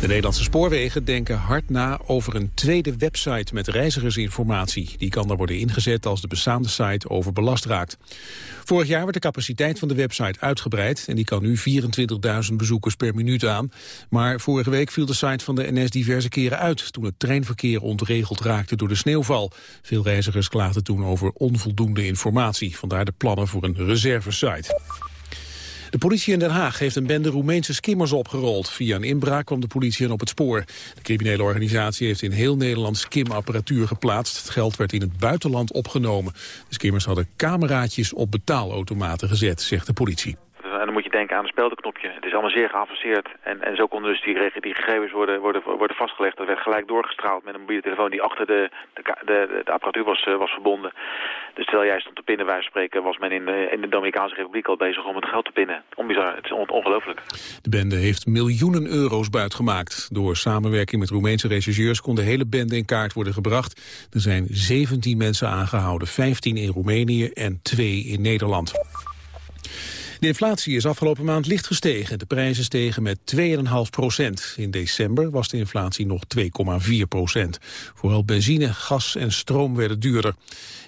De Nederlandse spoorwegen denken hard na over een tweede website met reizigersinformatie. Die kan dan worden ingezet als de bestaande site overbelast raakt. Vorig jaar werd de capaciteit van de website uitgebreid en die kan nu 24.000 bezoekers per minuut aan. Maar vorige week viel de site van de NS diverse keren uit toen het treinverkeer ontregeld raakte door de sneeuwval. Veel reizigers klaagden toen over onvoldoende informatie, vandaar de plannen voor een reservesite. De politie in Den Haag heeft een bende Roemeense skimmers opgerold. Via een inbraak kwam de politie hen op het spoor. De criminele organisatie heeft in heel Nederland skimapparatuur geplaatst. Het geld werd in het buitenland opgenomen. De skimmers hadden cameraatjes op betaalautomaten gezet, zegt de politie. Dan moet je denken aan een speltenknopje. Het is allemaal zeer geavanceerd. En, en zo konden dus die, die gegevens worden, worden, worden vastgelegd. Dat werd gelijk doorgestraald met een mobiele telefoon die achter de, de, de, apparatuur was, uh, was verbonden. Dus terwijl jij stond te pinnen, wij spreken, was men in de, in de Dominicaanse Republiek al bezig om het geld te pinnen. Onbizar, het is on ongelooflijk. De bende heeft miljoenen euro's buitgemaakt. Door samenwerking met Roemeense rechercheurs kon de hele bende in kaart worden gebracht. Er zijn 17 mensen aangehouden, 15 in Roemenië en 2 in Nederland. De inflatie is afgelopen maand licht gestegen. De prijzen stegen met 2,5 procent. In december was de inflatie nog 2,4 procent. Vooral benzine, gas en stroom werden duurder.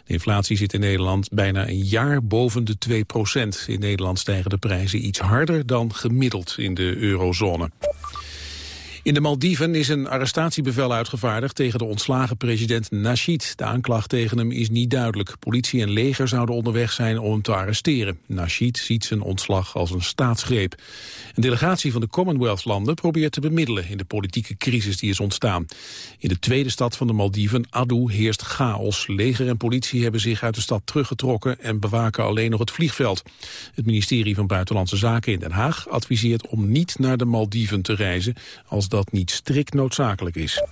De inflatie zit in Nederland bijna een jaar boven de 2 procent. In Nederland stijgen de prijzen iets harder dan gemiddeld in de eurozone. In de Maldiven is een arrestatiebevel uitgevaardigd tegen de ontslagen president Nasheed. De aanklacht tegen hem is niet duidelijk. Politie en leger zouden onderweg zijn om hem te arresteren. Nasheed ziet zijn ontslag als een staatsgreep. Een delegatie van de Commonwealth-landen probeert te bemiddelen in de politieke crisis die is ontstaan. In de tweede stad van de Maldiven, Adu, heerst chaos. Leger en politie hebben zich uit de stad teruggetrokken en bewaken alleen nog het vliegveld. Het ministerie van Buitenlandse Zaken in Den Haag adviseert om niet naar de Maldiven te reizen als dat niet strikt noodzakelijk is.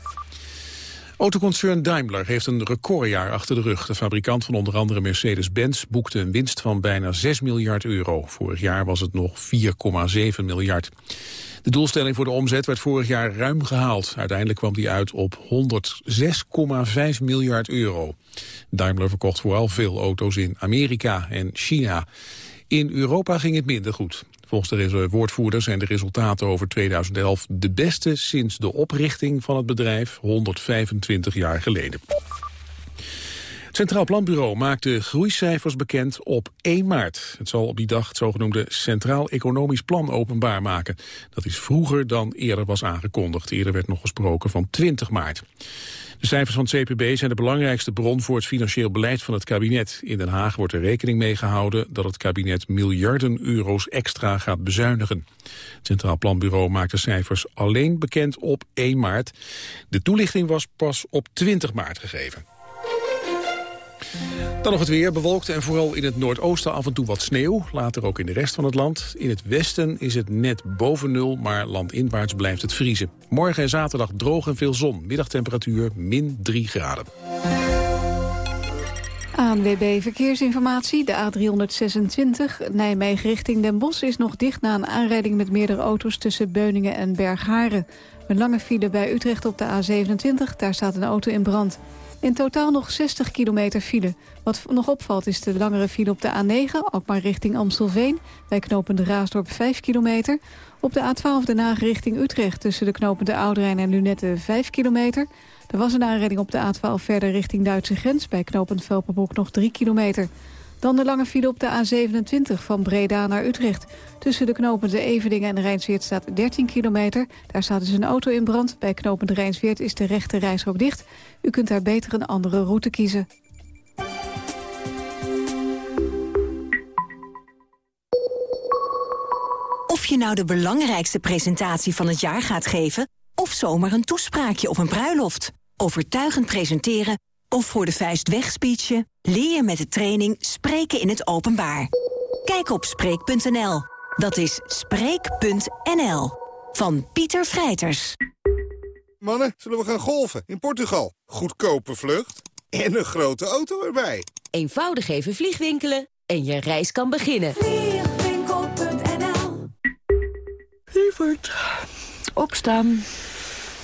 Autoconcern Daimler heeft een recordjaar achter de rug. De fabrikant van onder andere Mercedes-Benz boekte een winst van bijna 6 miljard euro. Vorig jaar was het nog 4,7 miljard. De doelstelling voor de omzet werd vorig jaar ruim gehaald. Uiteindelijk kwam die uit op 106,5 miljard euro. Daimler verkocht vooral veel auto's in Amerika en China. In Europa ging het minder goed. Volgens de woordvoerder zijn de resultaten over 2011 de beste sinds de oprichting van het bedrijf 125 jaar geleden. Het Centraal Planbureau maakt de groeicijfers bekend op 1 maart. Het zal op die dag het zogenoemde Centraal Economisch Plan openbaar maken. Dat is vroeger dan eerder was aangekondigd. Eerder werd nog gesproken van 20 maart. De cijfers van het CPB zijn de belangrijkste bron voor het financieel beleid van het kabinet. In Den Haag wordt er rekening mee gehouden dat het kabinet miljarden euro's extra gaat bezuinigen. Het Centraal Planbureau maakt de cijfers alleen bekend op 1 maart. De toelichting was pas op 20 maart gegeven. Dan nog het weer, bewolkt en vooral in het noordoosten af en toe wat sneeuw. Later ook in de rest van het land. In het westen is het net boven nul, maar landinwaarts blijft het vriezen. Morgen en zaterdag droog en veel zon. Middagtemperatuur min 3 graden. ANWB Verkeersinformatie. De A326 Nijmegen richting Den Bosch is nog dicht na een aanrijding met meerdere auto's tussen Beuningen en Bergharen. Een lange file bij Utrecht op de A27, daar staat een auto in brand. In totaal nog 60 kilometer file. Wat nog opvalt is de langere file op de A9, ook maar richting Amstelveen. Bij knopende Raasdorp 5 kilometer. Op de A12 Den Haag richting Utrecht tussen de knopende Ouderijn en Lunette 5 kilometer. Er was een aanrijding op de A12 verder richting Duitse grens. Bij knopend Velperbroek nog 3 kilometer. Dan de lange file op de A27 van Breda naar Utrecht. Tussen de knopende Eveningen en de Rijnsweert staat 13 kilometer. Daar staat dus een auto in brand. Bij knopende Rijnsweert is de rechte reisrook dicht. U kunt daar beter een andere route kiezen. Of je nou de belangrijkste presentatie van het jaar gaat geven... of zomaar een toespraakje op een bruiloft. Overtuigend presenteren of voor de vuist wegspeechen... leer je met de training Spreken in het Openbaar. Kijk op Spreek.nl. Dat is Spreek.nl. Van Pieter Vrijters. Mannen, zullen we gaan golfen in Portugal? Goedkope vlucht en een grote auto erbij. Eenvoudig even vliegwinkelen en je reis kan beginnen. Vliegwinkel.nl Lievert, opstaan.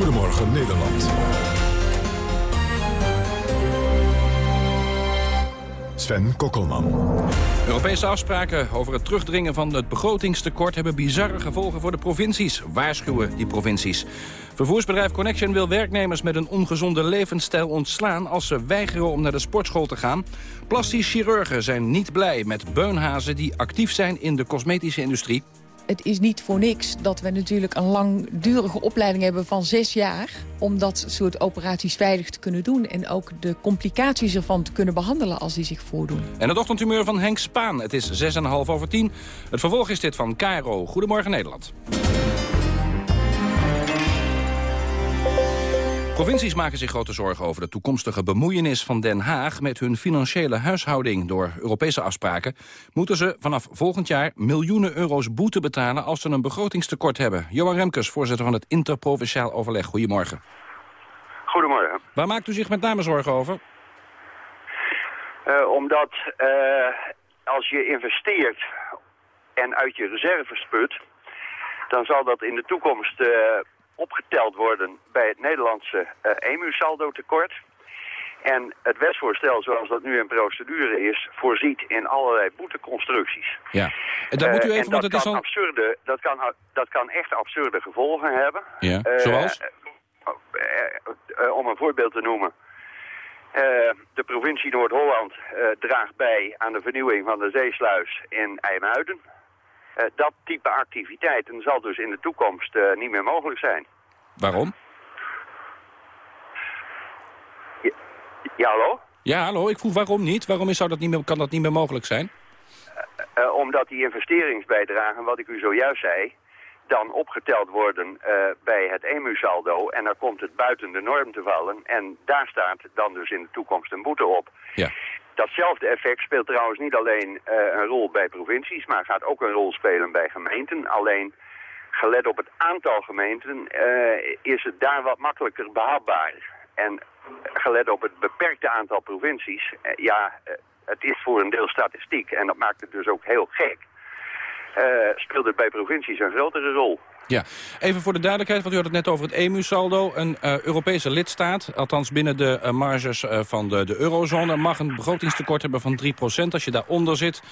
Goedemorgen Nederland. Sven Kokkelman. Europese afspraken over het terugdringen van het begrotingstekort... hebben bizarre gevolgen voor de provincies. Waarschuwen die provincies. Vervoersbedrijf Connection wil werknemers met een ongezonde levensstijl ontslaan... als ze weigeren om naar de sportschool te gaan. Plastisch chirurgen zijn niet blij met beunhazen... die actief zijn in de cosmetische industrie. Het is niet voor niks dat we natuurlijk een langdurige opleiding hebben van zes jaar... om dat soort operaties veilig te kunnen doen... en ook de complicaties ervan te kunnen behandelen als die zich voordoen. En het ochtendhumeur van Henk Spaan. Het is 6,5 over 10. Het vervolg is dit van KRO. Goedemorgen Nederland. Provincies maken zich grote zorgen over de toekomstige bemoeienis van Den Haag met hun financiële huishouding. Door Europese afspraken moeten ze vanaf volgend jaar miljoenen euro's boete betalen als ze een begrotingstekort hebben. Johan Remkes, voorzitter van het Interprovinciaal Overleg. Goedemorgen. Goedemorgen. Waar maakt u zich met name zorgen over? Uh, omdat uh, als je investeert en uit je reserves put, dan zal dat in de toekomst uh, opgeteld worden bij het Nederlandse uh, EMU-saldo tekort. En het wetsvoorstel zoals dat nu in procedure is, voorziet in allerlei boeteconstructies. Ja, en dat moet u even, uh, want dat, het is kan al... absurde, dat, kan, dat kan echt absurde gevolgen hebben. Ja, Uh, zoals? om een voorbeeld te noemen. de provincie Noord-Holland draagt bij aan de vernieuwing van de zeesluis in IJmuiden. Uh, dat type activiteiten zal dus in de toekomst uh, niet meer mogelijk zijn. Waarom? Ja, ja, hallo? Ja, hallo. Ik vroeg waarom niet. Waarom is, zou dat niet meer, kan dat niet meer mogelijk zijn? Uh, omdat die investeringsbijdragen, wat ik u zojuist zei, dan opgeteld worden bij het EMU-saldo. En dan komt het buiten de norm te vallen. En daar staat dan dus in de toekomst een boete op. Ja. Datzelfde effect speelt trouwens niet alleen uh, een rol bij provincies, maar gaat ook een rol spelen bij gemeenten. Alleen gelet op het aantal gemeenten uh, is het daar wat makkelijker behapbaar. En gelet op het beperkte aantal provincies, uh, ja, het is voor een deel statistiek en dat maakt het dus ook heel gek. Speelt het bij provincies een grotere rol. Ja, even voor de duidelijkheid, want u had het net over het EMU-saldo. Een uh, Europese lidstaat, althans binnen de uh, marges van de, de eurozone... mag een begrotingstekort hebben van 3% Als je daaronder zit,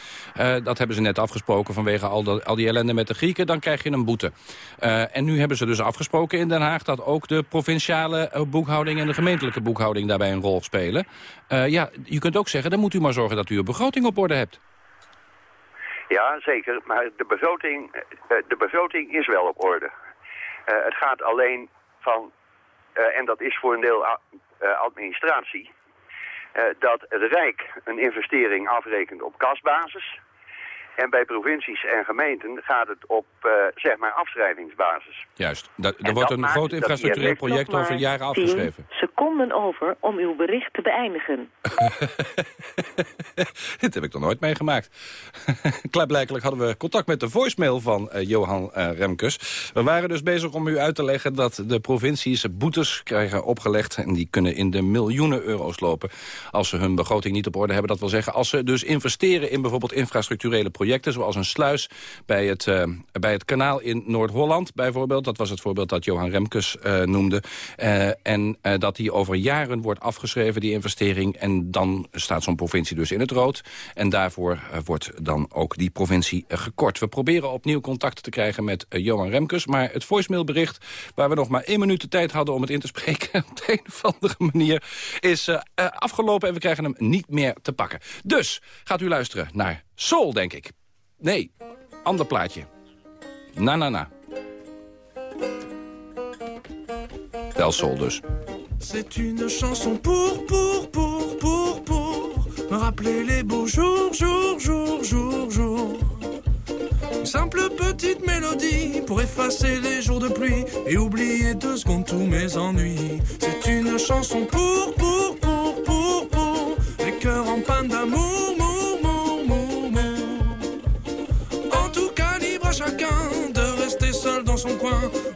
dat hebben ze net afgesproken... vanwege al, dat, al die ellende met de Grieken, dan krijg je een boete. en nu hebben ze dus afgesproken in Den Haag... dat ook de provinciale boekhouding en de gemeentelijke boekhouding... daarbij een rol spelen. ja, je kunt ook zeggen, dan moet u maar zorgen dat u uw begroting op orde hebt. Ja, zeker. Maar de begroting, de begroting is wel op orde. Uh, het gaat alleen van, uh, en dat is voor een deel administratie, dat het Rijk een investering afrekent op kasbasis. En bij provincies en gemeenten gaat het op, zeg maar, afschrijvingsbasis. Juist. Da er wordt een groot infrastructureel project over jaren afgeschreven. seconden over om uw bericht te beëindigen. Dit heb ik nog nooit meegemaakt. Klaarblijkelijk hadden we contact met de voicemail van uh, Johan uh, Remkes. We waren dus bezig om u uit te leggen dat de provincies boetes krijgen opgelegd... en die kunnen in de miljoenen euro's lopen als ze hun begroting niet op orde hebben. Dat wil zeggen, als ze dus investeren in bijvoorbeeld infrastructurele projecten... zoals een sluis bij het, uh, bij het kanaal in Noord-Holland bijvoorbeeld. Dat was het voorbeeld dat Johan Remkes noemde. en dat die over jaren wordt afgeschreven, die investering... en dan staat zo'n provincie dus in het rood. En daarvoor wordt dan ook die provincie gekort. We proberen opnieuw contact te krijgen met Johan Remkes. Maar het voicemailbericht, waar we nog maar één minuut de tijd hadden om het in te spreken... op de een of andere manier, is afgelopen en we krijgen hem niet meer te pakken. Dus gaat u luisteren naar Soul, denk ik. Nee, ander plaatje. Na, na, na. Wel Soul dus. C'est une chanson pour, pour, pour, pour, pour me rappeler les beaux jours, jours, jours, jours, jours. Une simple petite mélodie pour effacer les jours de pluie et oublier deux secondes tous mes ennuis. C'est une chanson pour, pour, pour, pour, pour les cœurs en panne d'amour,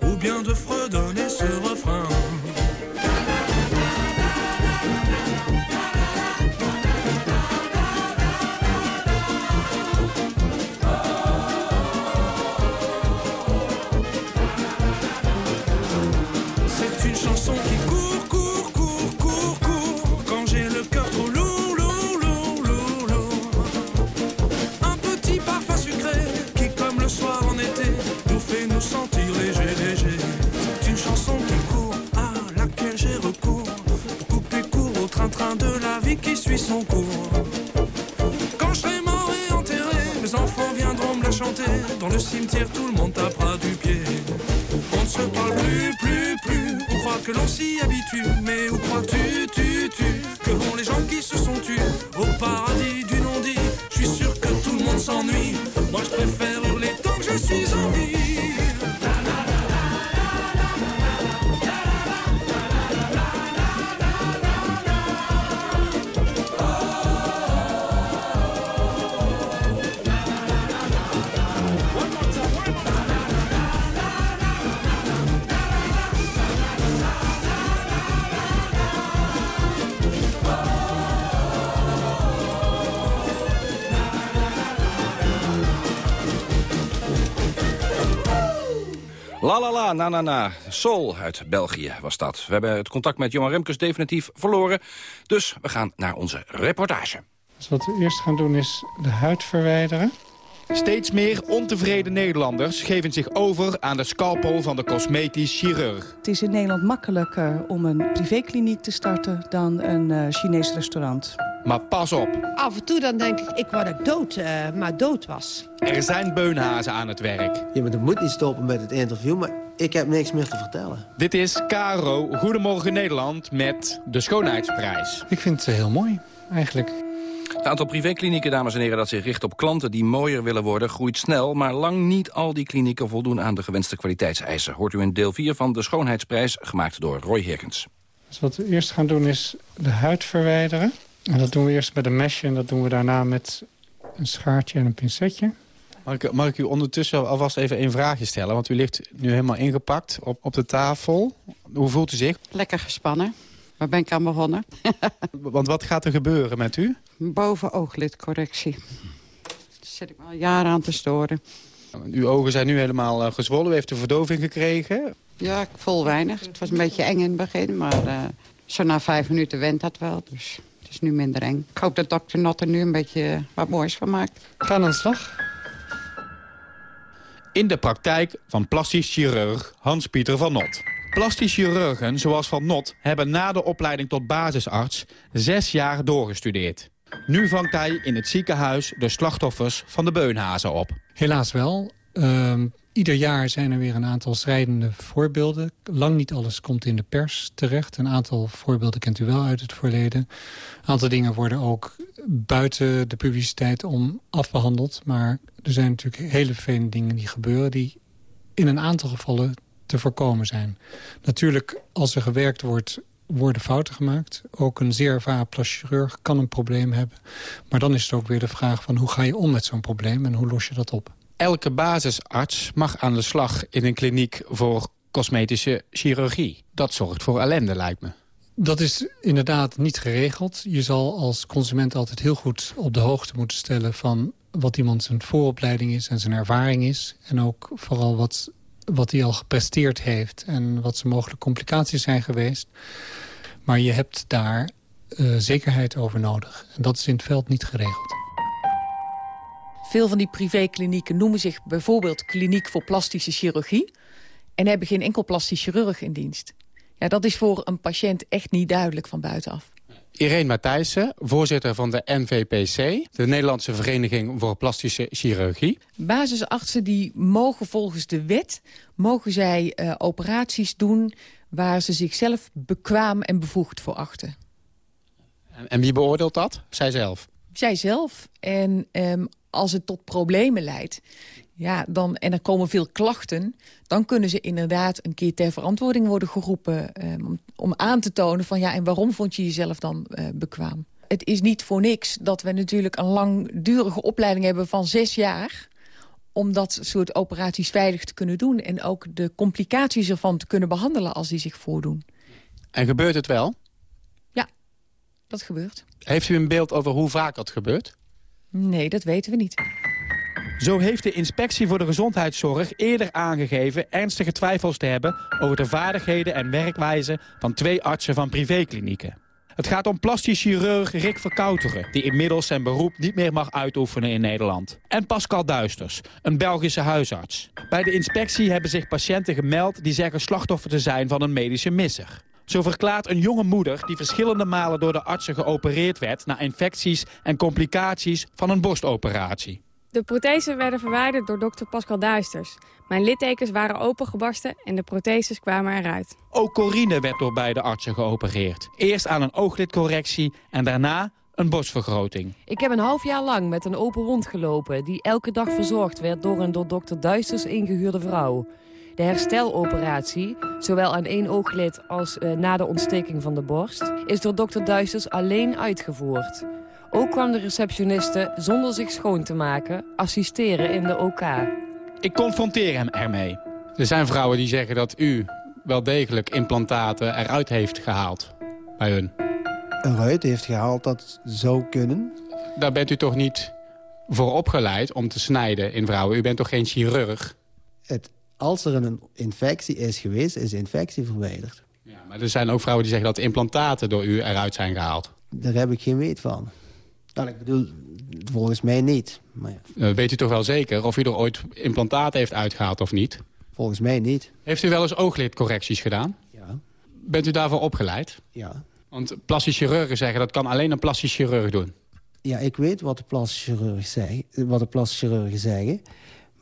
ou bien de fredonner qui suit son cours Quand je serai mort et enterré Mes enfants viendront me la chanter Dans le cimetière tout le monde tapera du pied on ne se parle plus, plus, plus. On croit que l'on s'y habitue. Mais où crois-tu, tu, tu Que vont les gens qui se sont tus Au paradis du non-dit. Je suis sûr que tout le monde s'ennuie. La la la, na na na. Soul uit België was dat. We hebben het contact met Johan Remkes definitief verloren. Dus we gaan naar onze reportage. Dus wat we eerst gaan doen is de huid verwijderen. Steeds meer ontevreden Nederlanders geven zich over aan de scalpel van de cosmetisch chirurg. Het is in Nederland makkelijker om een privékliniek te starten dan een uh, Chinees restaurant. Maar pas op. Af en toe dan denk ik, ik word ik dood, uh, maar dood was. Er zijn beunhazen aan het werk. Ja, maar dat moet niet stoppen met het interview, maar ik heb niks meer te vertellen. Dit is Caro Goedemorgen Nederland met de Schoonheidsprijs. Ik vind het heel mooi, eigenlijk. Het aantal privéklinieken, dames en heren, dat zich richt op klanten die mooier willen worden, groeit snel. Maar lang niet al die klinieken voldoen aan de gewenste kwaliteitseisen. Hoort u in deel 4 van de Schoonheidsprijs, gemaakt door Roy Herkens. Dus wat we eerst gaan doen is de huid verwijderen. En dat doen we eerst met een mesje en dat doen we daarna met een schaartje en een pincetje. Mag ik, mag ik u ondertussen alvast even een vraagje stellen? Want u ligt nu helemaal ingepakt op, op de tafel. Hoe voelt u zich? Lekker gespannen. Waar ben ik aan begonnen? Want wat gaat er gebeuren met u? Boven-ooglidcorrectie. Daar zit ik me al jaren aan te storen. Uw ogen zijn nu helemaal uh, gezwollen. U heeft de verdoving gekregen. Ja, ik voel weinig. Het was een beetje eng in het begin. Maar uh, zo na vijf minuten went dat wel. Dus is nu minder eng. Ik hoop dat dokter Notte nu een beetje uh, wat moois van maakt. Ga aan de slag. In de praktijk van plastisch chirurg Hans-Pieter van Not. Plastisch chirurgen zoals Van Not hebben na de opleiding tot basisarts zes jaar doorgestudeerd. Nu vangt hij in het ziekenhuis de slachtoffers van de beunhazen op. Helaas wel. Uh, ieder jaar zijn er weer een aantal strijdende voorbeelden. Lang niet alles komt in de pers terecht. Een aantal voorbeelden kent u wel uit het verleden. Een aantal dingen worden ook buiten de publiciteit om afbehandeld. Maar er zijn natuurlijk hele vervelende dingen die gebeuren... die in een aantal gevallen te voorkomen zijn. Natuurlijk, als er gewerkt wordt, worden fouten gemaakt. Ook een zeer ervaren plasticchirurg kan een probleem hebben. Maar dan is het ook weer de vraag van hoe ga je om met zo'n probleem... en hoe los je dat op? Elke basisarts mag aan de slag in een kliniek voor cosmetische chirurgie. Dat zorgt voor ellende, lijkt me. Dat is inderdaad niet geregeld. Je zal als consument altijd heel goed op de hoogte moeten stellen... van wat iemand zijn vooropleiding is en zijn ervaring is. En ook vooral wat wat hij al gepresteerd heeft en wat zijn mogelijke complicaties zijn geweest. Maar je hebt daar uh, zekerheid over nodig. En dat is in het veld niet geregeld. Veel van die privéklinieken noemen zich bijvoorbeeld kliniek voor plastische chirurgie... en hebben geen enkel plastisch chirurg in dienst. Ja, dat is voor een patiënt echt niet duidelijk van buitenaf. Irene Matthijssen, voorzitter van de NVPC... de Nederlandse Vereniging voor Plastische Chirurgie. Basisartsen die mogen volgens de wet... mogen zij uh, operaties doen waar ze zichzelf bekwaam en bevoegd voor achten. En, en wie beoordeelt dat? Zijzelf? Zijzelf. En um, als het tot problemen leidt... Ja, dan, en er komen veel klachten... dan kunnen ze inderdaad een keer ter verantwoording worden geroepen... Eh, om, om, aan te tonen van ja, en waarom vond je jezelf dan eh, bekwaam? Het is niet voor niks dat we natuurlijk een langdurige opleiding hebben van zes jaar om dat soort operaties veilig te kunnen doen... en ook de complicaties ervan te kunnen behandelen als die zich voordoen. En gebeurt het wel? Ja, dat gebeurt. Heeft u een beeld over hoe vaak dat gebeurt? Nee, dat weten we niet. Zo heeft de Inspectie voor de Gezondheidszorg eerder aangegeven... ernstige twijfels te hebben over de vaardigheden en werkwijze... van twee artsen van privéklinieken. Het gaat om plastisch chirurg Rick Verkouteren... die inmiddels zijn beroep niet meer mag uitoefenen in Nederland. En Pascal Duisters, een Belgische huisarts. Bij de inspectie hebben zich patiënten gemeld... die zeggen slachtoffer te zijn van een medische misser. Zo verklaart een jonge moeder die verschillende malen door de artsen geopereerd werd... na infecties en complicaties van een borstoperatie. De prothesen werden verwijderd door dokter Pascal Duisters. Mijn littekens waren opengebarsten en de protheses kwamen eruit. Ook Corine werd door beide artsen geopereerd. Eerst aan een ooglidcorrectie en daarna een borstvergroting. Ik heb een half jaar lang met een open wond gelopen... die elke dag verzorgd werd door een door dokter Duisters ingehuurde vrouw. De hersteloperatie, zowel aan één ooglid als uh, na de ontsteking van de borst... is door dokter Duisters alleen uitgevoerd. Ook kwam de receptioniste, zonder zich schoon te maken, assisteren in de OK. Ik confronteer hem ermee. Er zijn vrouwen die zeggen dat u wel degelijk implantaten eruit heeft gehaald bij hun. Eruit heeft gehaald, dat zou kunnen. Daar bent u toch niet voor opgeleid om te snijden in vrouwen? U bent toch geen chirurg? Het, als er een infectie is geweest, is de infectie verwijderd. Ja, maar er zijn ook vrouwen die zeggen dat implantaten door u eruit zijn gehaald. Daar heb ik geen weet van. Nou, ik bedoel, volgens mij niet. Maar ja. Eh, weet u toch wel zeker of u er ooit implantaten heeft uitgehaald of niet? Volgens mij niet. Heeft u wel eens ooglidcorrecties gedaan? Ja. Bent u daarvoor opgeleid? Ja. Want plastisch chirurgen zeggen dat kan alleen een plastisch chirurg doen. Ja, ik weet wat de plastisch chirurgen zeggen. Wat de plastisch chirurgen zeggen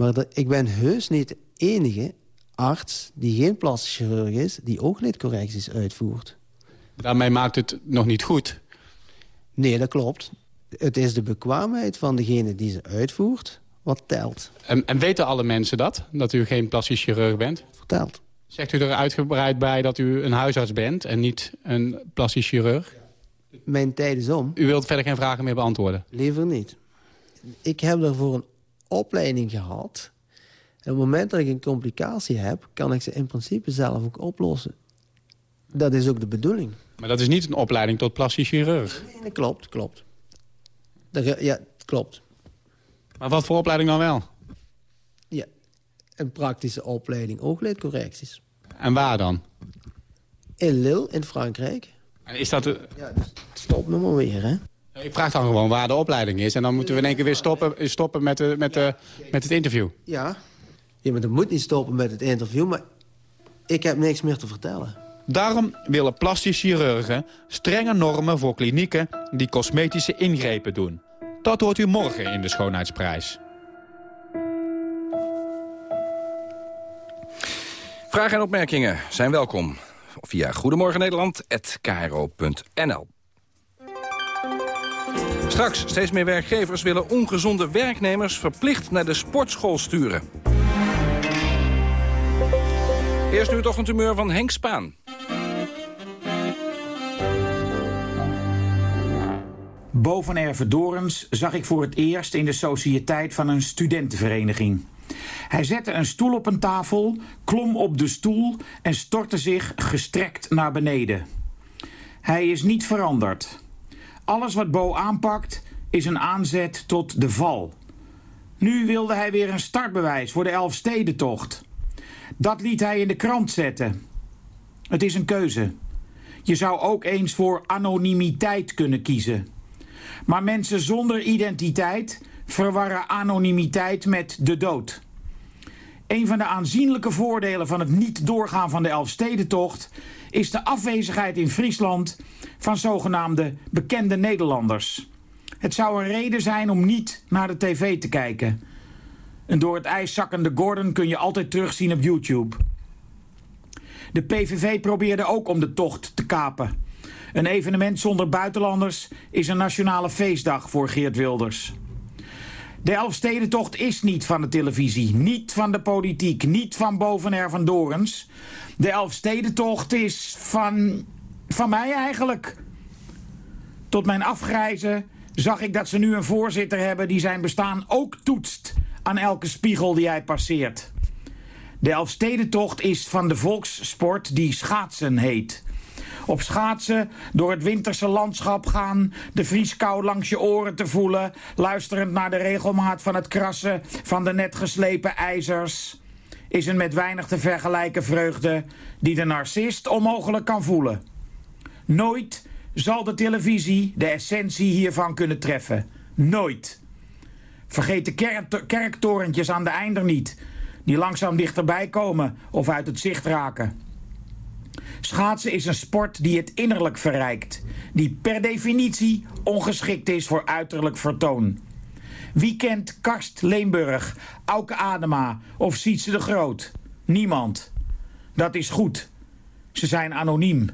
maar ik ben heus niet de enige arts die geen plastisch chirurg is... die ooglidcorrecties uitvoert. Daarmee maakt het nog niet goed. Nee, dat klopt het is de bekwaamheid van degene die ze uitvoert wat telt. En, en weten alle mensen dat? Dat u geen plastisch chirurg bent? Vertelt. Zegt u er uitgebreid bij dat u een huisarts bent en niet een plastisch chirurg? Mijn tijd is om. U wilt verder geen vragen meer beantwoorden? Liever niet. Ik heb daarvoor een opleiding gehad. En op het moment dat ik een complicatie heb... kan ik ze in principe zelf ook oplossen. Dat is ook de bedoeling. Maar dat is niet een opleiding tot plastisch chirurg? Nee, dat klopt, klopt. Ja, klopt. Maar wat voor opleiding dan wel? Ja, een praktische opleiding ooglidcorrecties. En waar dan? In Lille, in Frankrijk. En is dat... De... Ja, dus stop me maar weer, hè. Ik vraag dan gewoon waar de opleiding is. En dan moeten we in één keer weer stoppen, stoppen met, de, met, de, met het interview. Ja. ja, maar dan moet niet stoppen met het interview. Maar ik heb niks meer te vertellen. Daarom willen plastisch chirurgen strenge normen voor klinieken die cosmetische ingrepen doen. Dat hoort u morgen in de Schoonheidsprijs. Vragen en opmerkingen zijn welkom via Goedemorgen Nederland@kro.nl. Straks, steeds meer werkgevers willen ongezonde werknemers verplicht naar de sportschool sturen. Eerst nu het ochtendhumeur van Henk Spaan. Boven Ervedorens zag ik voor het eerst in de sociëteit van een studentenvereniging. Hij zette een stoel op een tafel, klom op de stoel en stortte zich gestrekt naar beneden. Hij is niet veranderd. Alles wat Bo aanpakt is een aanzet tot de val. Nu wilde hij weer een startbewijs voor de Elfstedentocht. Dat liet hij in de krant zetten. Het is een keuze. Je zou ook eens voor anonimiteit kunnen kiezen. Maar mensen zonder identiteit verwarren anonimiteit met de dood. Een van de aanzienlijke voordelen van het niet doorgaan van de Elfstedentocht is de afwezigheid in Friesland van zogenaamde bekende Nederlanders. Het zou een reden zijn om niet naar de tv te kijken. Een door het ijs zakkende Gordon kun je altijd terugzien op YouTube. De PVV probeerde ook om de tocht te kapen. Een evenement zonder buitenlanders is een nationale feestdag voor Geert Wilders. De Elfstedentocht is niet van de televisie, niet van de politiek, niet van Bovenair van Dorens. De Elfstedentocht is van, van mij eigenlijk. Tot mijn afgrijzen zag ik dat ze nu een voorzitter hebben die zijn bestaan ook toetst aan elke spiegel die hij passeert. De Elfstedentocht is van de volkssport die schaatsen heet. Op schaatsen door het winterse landschap gaan, de vrieskou langs je oren te voelen, luisterend naar de regelmaat van het krassen van de net geslepen ijzers, is een met weinig te vergelijken vreugde die de narcist onmogelijk kan voelen. Nooit zal de televisie de essentie hiervan kunnen treffen. Nooit. Vergeet de kerk kerktorentjes aan de einder niet, die langzaam dichterbij komen of uit het zicht raken. Schaatsen is een sport die het innerlijk verrijkt, die per definitie ongeschikt is voor uiterlijk vertoon. Wie kent Karst Leenburg, Auke Adema of Sietse de Groot? Niemand. Dat is goed. Ze zijn anoniem.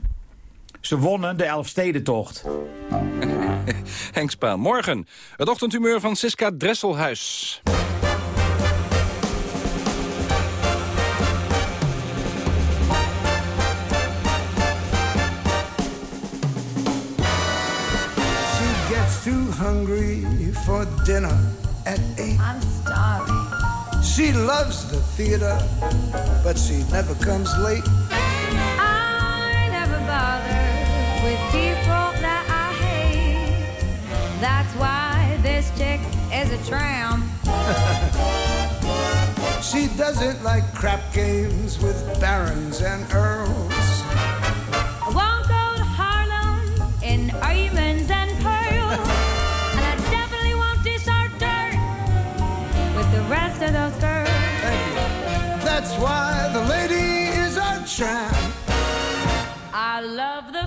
Ze wonnen de Elfstedentocht. Henk Spaan, morgen het ochtendhumeur van Siska Dresselhuis. She gets too hungry for dinner at eight. I'm starving. She loves the theater, but she never comes late. I never bother with people that I hate. That's why this chick is a tramp. She doesn't like crap games with barons and earls. I won't go to Harlem in diamonds and pearls. and I definitely won't dish our dirt with the rest of those girls. That's why the lady is a tramp. I love the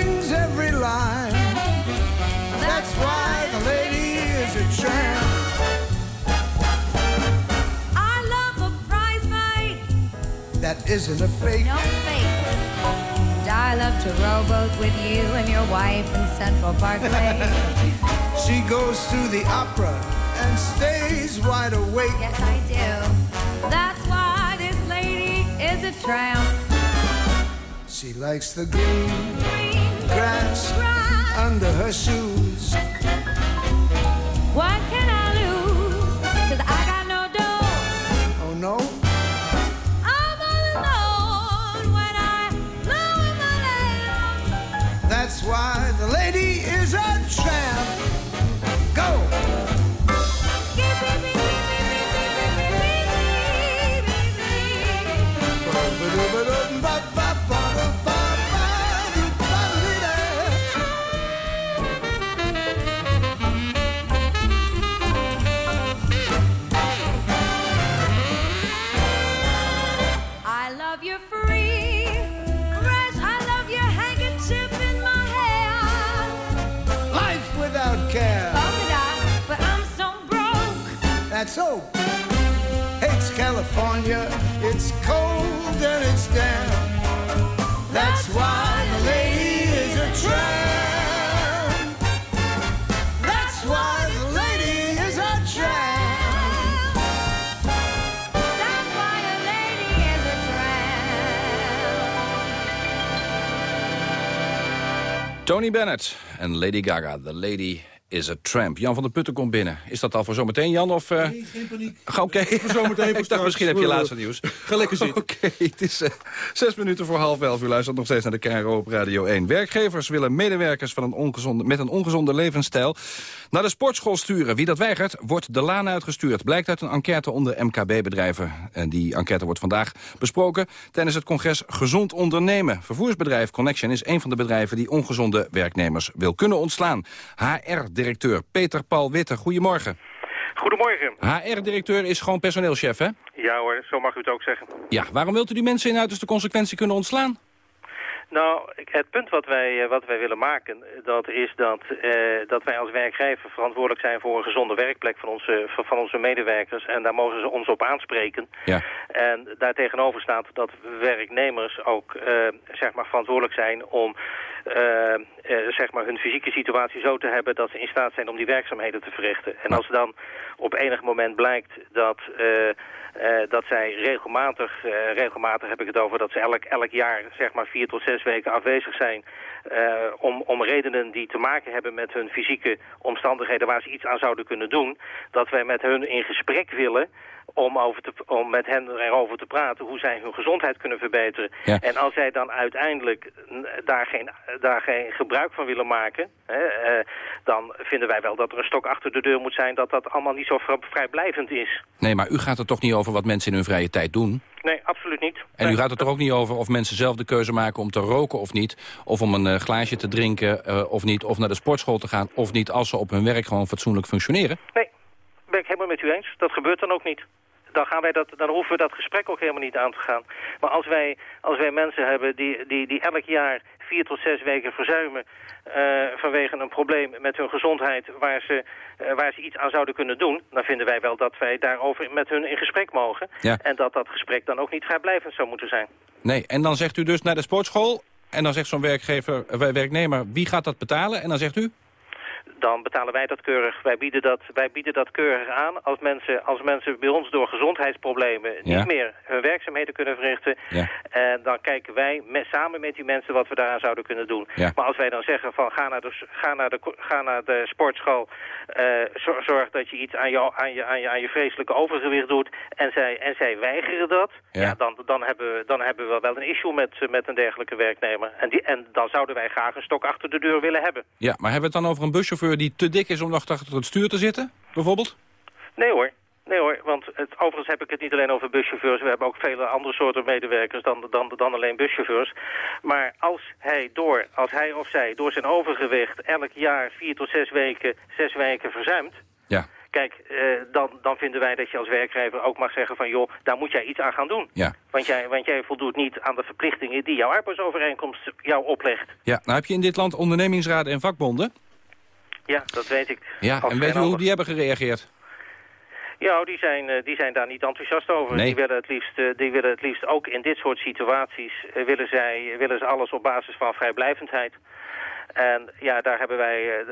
line. That's why the lady is a tramp. I love a prize fight. That isn't a fake. No fakes. And I love to rowboat with you and your wife in Central Parkway. She goes to the opera and stays wide awake. yes, I do. That's why this lady is a tramp. She likes the green grass under her shoes. What can California. It's cold and it's damp. That's why the lady is a tramp. That's why the lady is a tramp. That's why a lady is a tramp. Tony Bennett and Lady Gaga. The Lady is a Tramp. Jan van der Putten komt binnen. Is dat al voor zometeen, Jan? Of, eh, Nee, geen paniek. Ga, Oké. zometeen Ik dacht, misschien heb je laatste nieuws. Ga lekker zitten. Oké, het is eh, zes minuten voor half elf. U luistert nog steeds naar de KRO op Radio 1. Werkgevers willen medewerkers van een ongezonde, met een ongezonde levensstijl... naar de sportschool sturen. Wie dat weigert, wordt de laan uitgestuurd. Blijkt uit een enquête onder MKB-bedrijven. En die enquête wordt vandaag besproken tijdens het congres Gezond Ondernemen. Vervoersbedrijf Connection is een van de bedrijven... die ongezonde werknemers wil kunnen ontslaan. HR-directeur Peter Paul Witte, goedemorgen. Goedemorgen. HR-directeur is gewoon personeelschef, hè? Ja hoor, zo mag u het ook zeggen. Ja, waarom wilt u die mensen in uiterste consequentie kunnen ontslaan? Nou, het punt wat wij, eh, wat wij willen maken, eh, dat is dat, eh, dat wij als werkgever verantwoordelijk zijn voor een gezonde werkplek van onze, van, onze medewerkers. En daar mogen ze ons op aanspreken. Ja. En daartegenover staat dat werknemers ook eh, zeg maar verantwoordelijk zijn om zeg maar hun fysieke situatie zo te hebben dat ze in staat zijn om die werkzaamheden te verrichten. En als dan op enig moment blijkt dat, eh, eh, dat zij regelmatig, eh, regelmatig heb ik het over dat ze elk, elk jaar zeg maar vier tot zes weken afwezig zijn eh, om, om redenen die te maken hebben met hun fysieke omstandigheden waar ze iets aan zouden kunnen doen, dat wij met hun in gesprek willen om, over te, om met hen erover te praten hoe zij hun gezondheid kunnen verbeteren. Ja. En als zij dan uiteindelijk daar geen, daar geen gebruik van willen maken, hè, eh, dan vinden wij wel dat er een stok achter de deur moet zijn dat dat allemaal niet zo vri- vrijblijvend is. Nee, maar u gaat er toch niet over wat mensen in hun vrije tijd doen? Nee, absoluut niet. En u gaat het er ook niet over of mensen zelf de keuze maken om te roken of niet... of om een eh, glaasje te drinken eh, of niet, of naar de sportschool te gaan of niet... als ze op hun werk gewoon fatsoenlijk functioneren? Nee, ben ik helemaal met u eens. Dat gebeurt dan ook niet. Dan, gaan wij dat, dan hoeven we dat gesprek ook helemaal niet aan te gaan. Maar als wij, als wij mensen hebben die, die, die elk jaar vier tot zes weken verzuimen... eh, vanwege een probleem met hun gezondheid waar ze, eh, waar ze iets aan zouden kunnen doen... dan vinden wij wel dat wij daarover met hun in gesprek mogen. Ja. En dat dat gesprek dan ook niet vrijblijvend zou moeten zijn. Nee, en dan zegt u dus naar de sportschool... en dan zegt zo'n werkgever, eh, werknemer, wie gaat dat betalen? En dan zegt u? Dan betalen wij dat keurig. Wij bieden dat, wij bieden dat keurig aan als mensen, als mensen bij ons door gezondheidsproblemen Ja. niet meer hun werkzaamheden kunnen verrichten. Ja. En dan kijken wij met, samen met die mensen wat we daaraan zouden kunnen doen. Ja. Maar als wij dan zeggen van ga naar de, ga naar de, ga naar de sportschool, eh, zor- zorg dat je iets aan je, aan, je, aan, je, aan je vreselijke overgewicht doet en zij, en zij weigeren dat, Ja. dan, dan, hebben we, dan hebben we wel een issue met, met een dergelijke werknemer. En, die, en dan zouden wij graag een stok achter de deur willen hebben. Ja, maar hebben we het dan over een buschauffeur die te dik is om nog achter het stuur te zitten, bijvoorbeeld? Nee hoor. Nee hoor, want het, overigens heb ik het niet alleen over buschauffeurs. We hebben ook vele andere soorten medewerkers dan, dan, dan alleen buschauffeurs. Maar als hij, door, als hij of zij door zijn overgewicht elk jaar vier tot zes weken, zes weken verzuimt... Ja. Kijk, eh, dan, dan vinden wij dat je als werkgever ook mag zeggen van... joh, daar moet jij iets aan gaan doen. Ja. Want jij, want jij voldoet niet aan de verplichtingen die jouw arbeidsovereenkomst jou oplegt. Ja, nou heb je in dit land ondernemingsraden en vakbonden. Ja, dat weet ik. Ja, Als en weet u hoe die hebben gereageerd? Ja, die zijn, eh, die zijn daar niet enthousiast over. Nee. Die, willen het liefst, eh, die willen het liefst ook in dit soort situaties... eh, willen, zij, willen ze alles op basis van vrijblijvendheid. En ja, daar, hebben wij,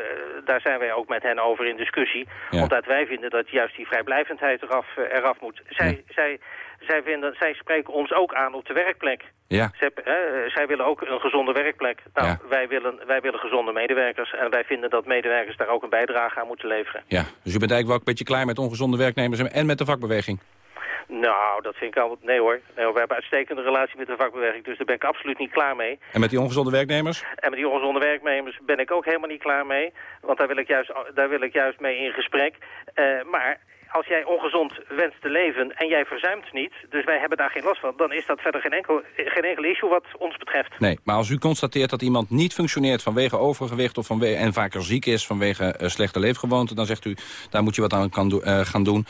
daar zijn wij ook met hen over in discussie. Ja. Omdat wij vinden dat juist die vrijblijvendheid eraf, eraf moet. Zij, zij, zij, vinden, zij spreken ons ook aan op de werkplek. Ja. Zij, eh, zij willen ook een gezonde werkplek. Nou, Ja. wij, willen, wij willen gezonde medewerkers. En wij vinden dat medewerkers daar ook een bijdrage aan moeten leveren. Ja, dus u bent eigenlijk wel een beetje klaar met ongezonde werknemers en met de vakbeweging. Nou, dat vind ik al... Nee hoor. Nee, hoor. We hebben een uitstekende relatie met de vakbeweging, dus daar ben ik absoluut niet klaar mee. En met die ongezonde werknemers? En met die ongezonde werknemers ben ik ook helemaal niet klaar mee. Want daar wil ik juist, daar wil ik juist mee in gesprek. Eh, maar als jij ongezond wenst te leven en jij verzuimt niet... dus wij hebben daar geen last van... dan is dat verder geen enkel, geen enkel issue wat ons betreft. Nee, maar als u constateert dat iemand niet functioneert vanwege overgewicht... Of vanwege, en vaker ziek is vanwege eh, slechte leefgewoonten... dan zegt u, daar moet je wat aan kan do- eh, gaan doen.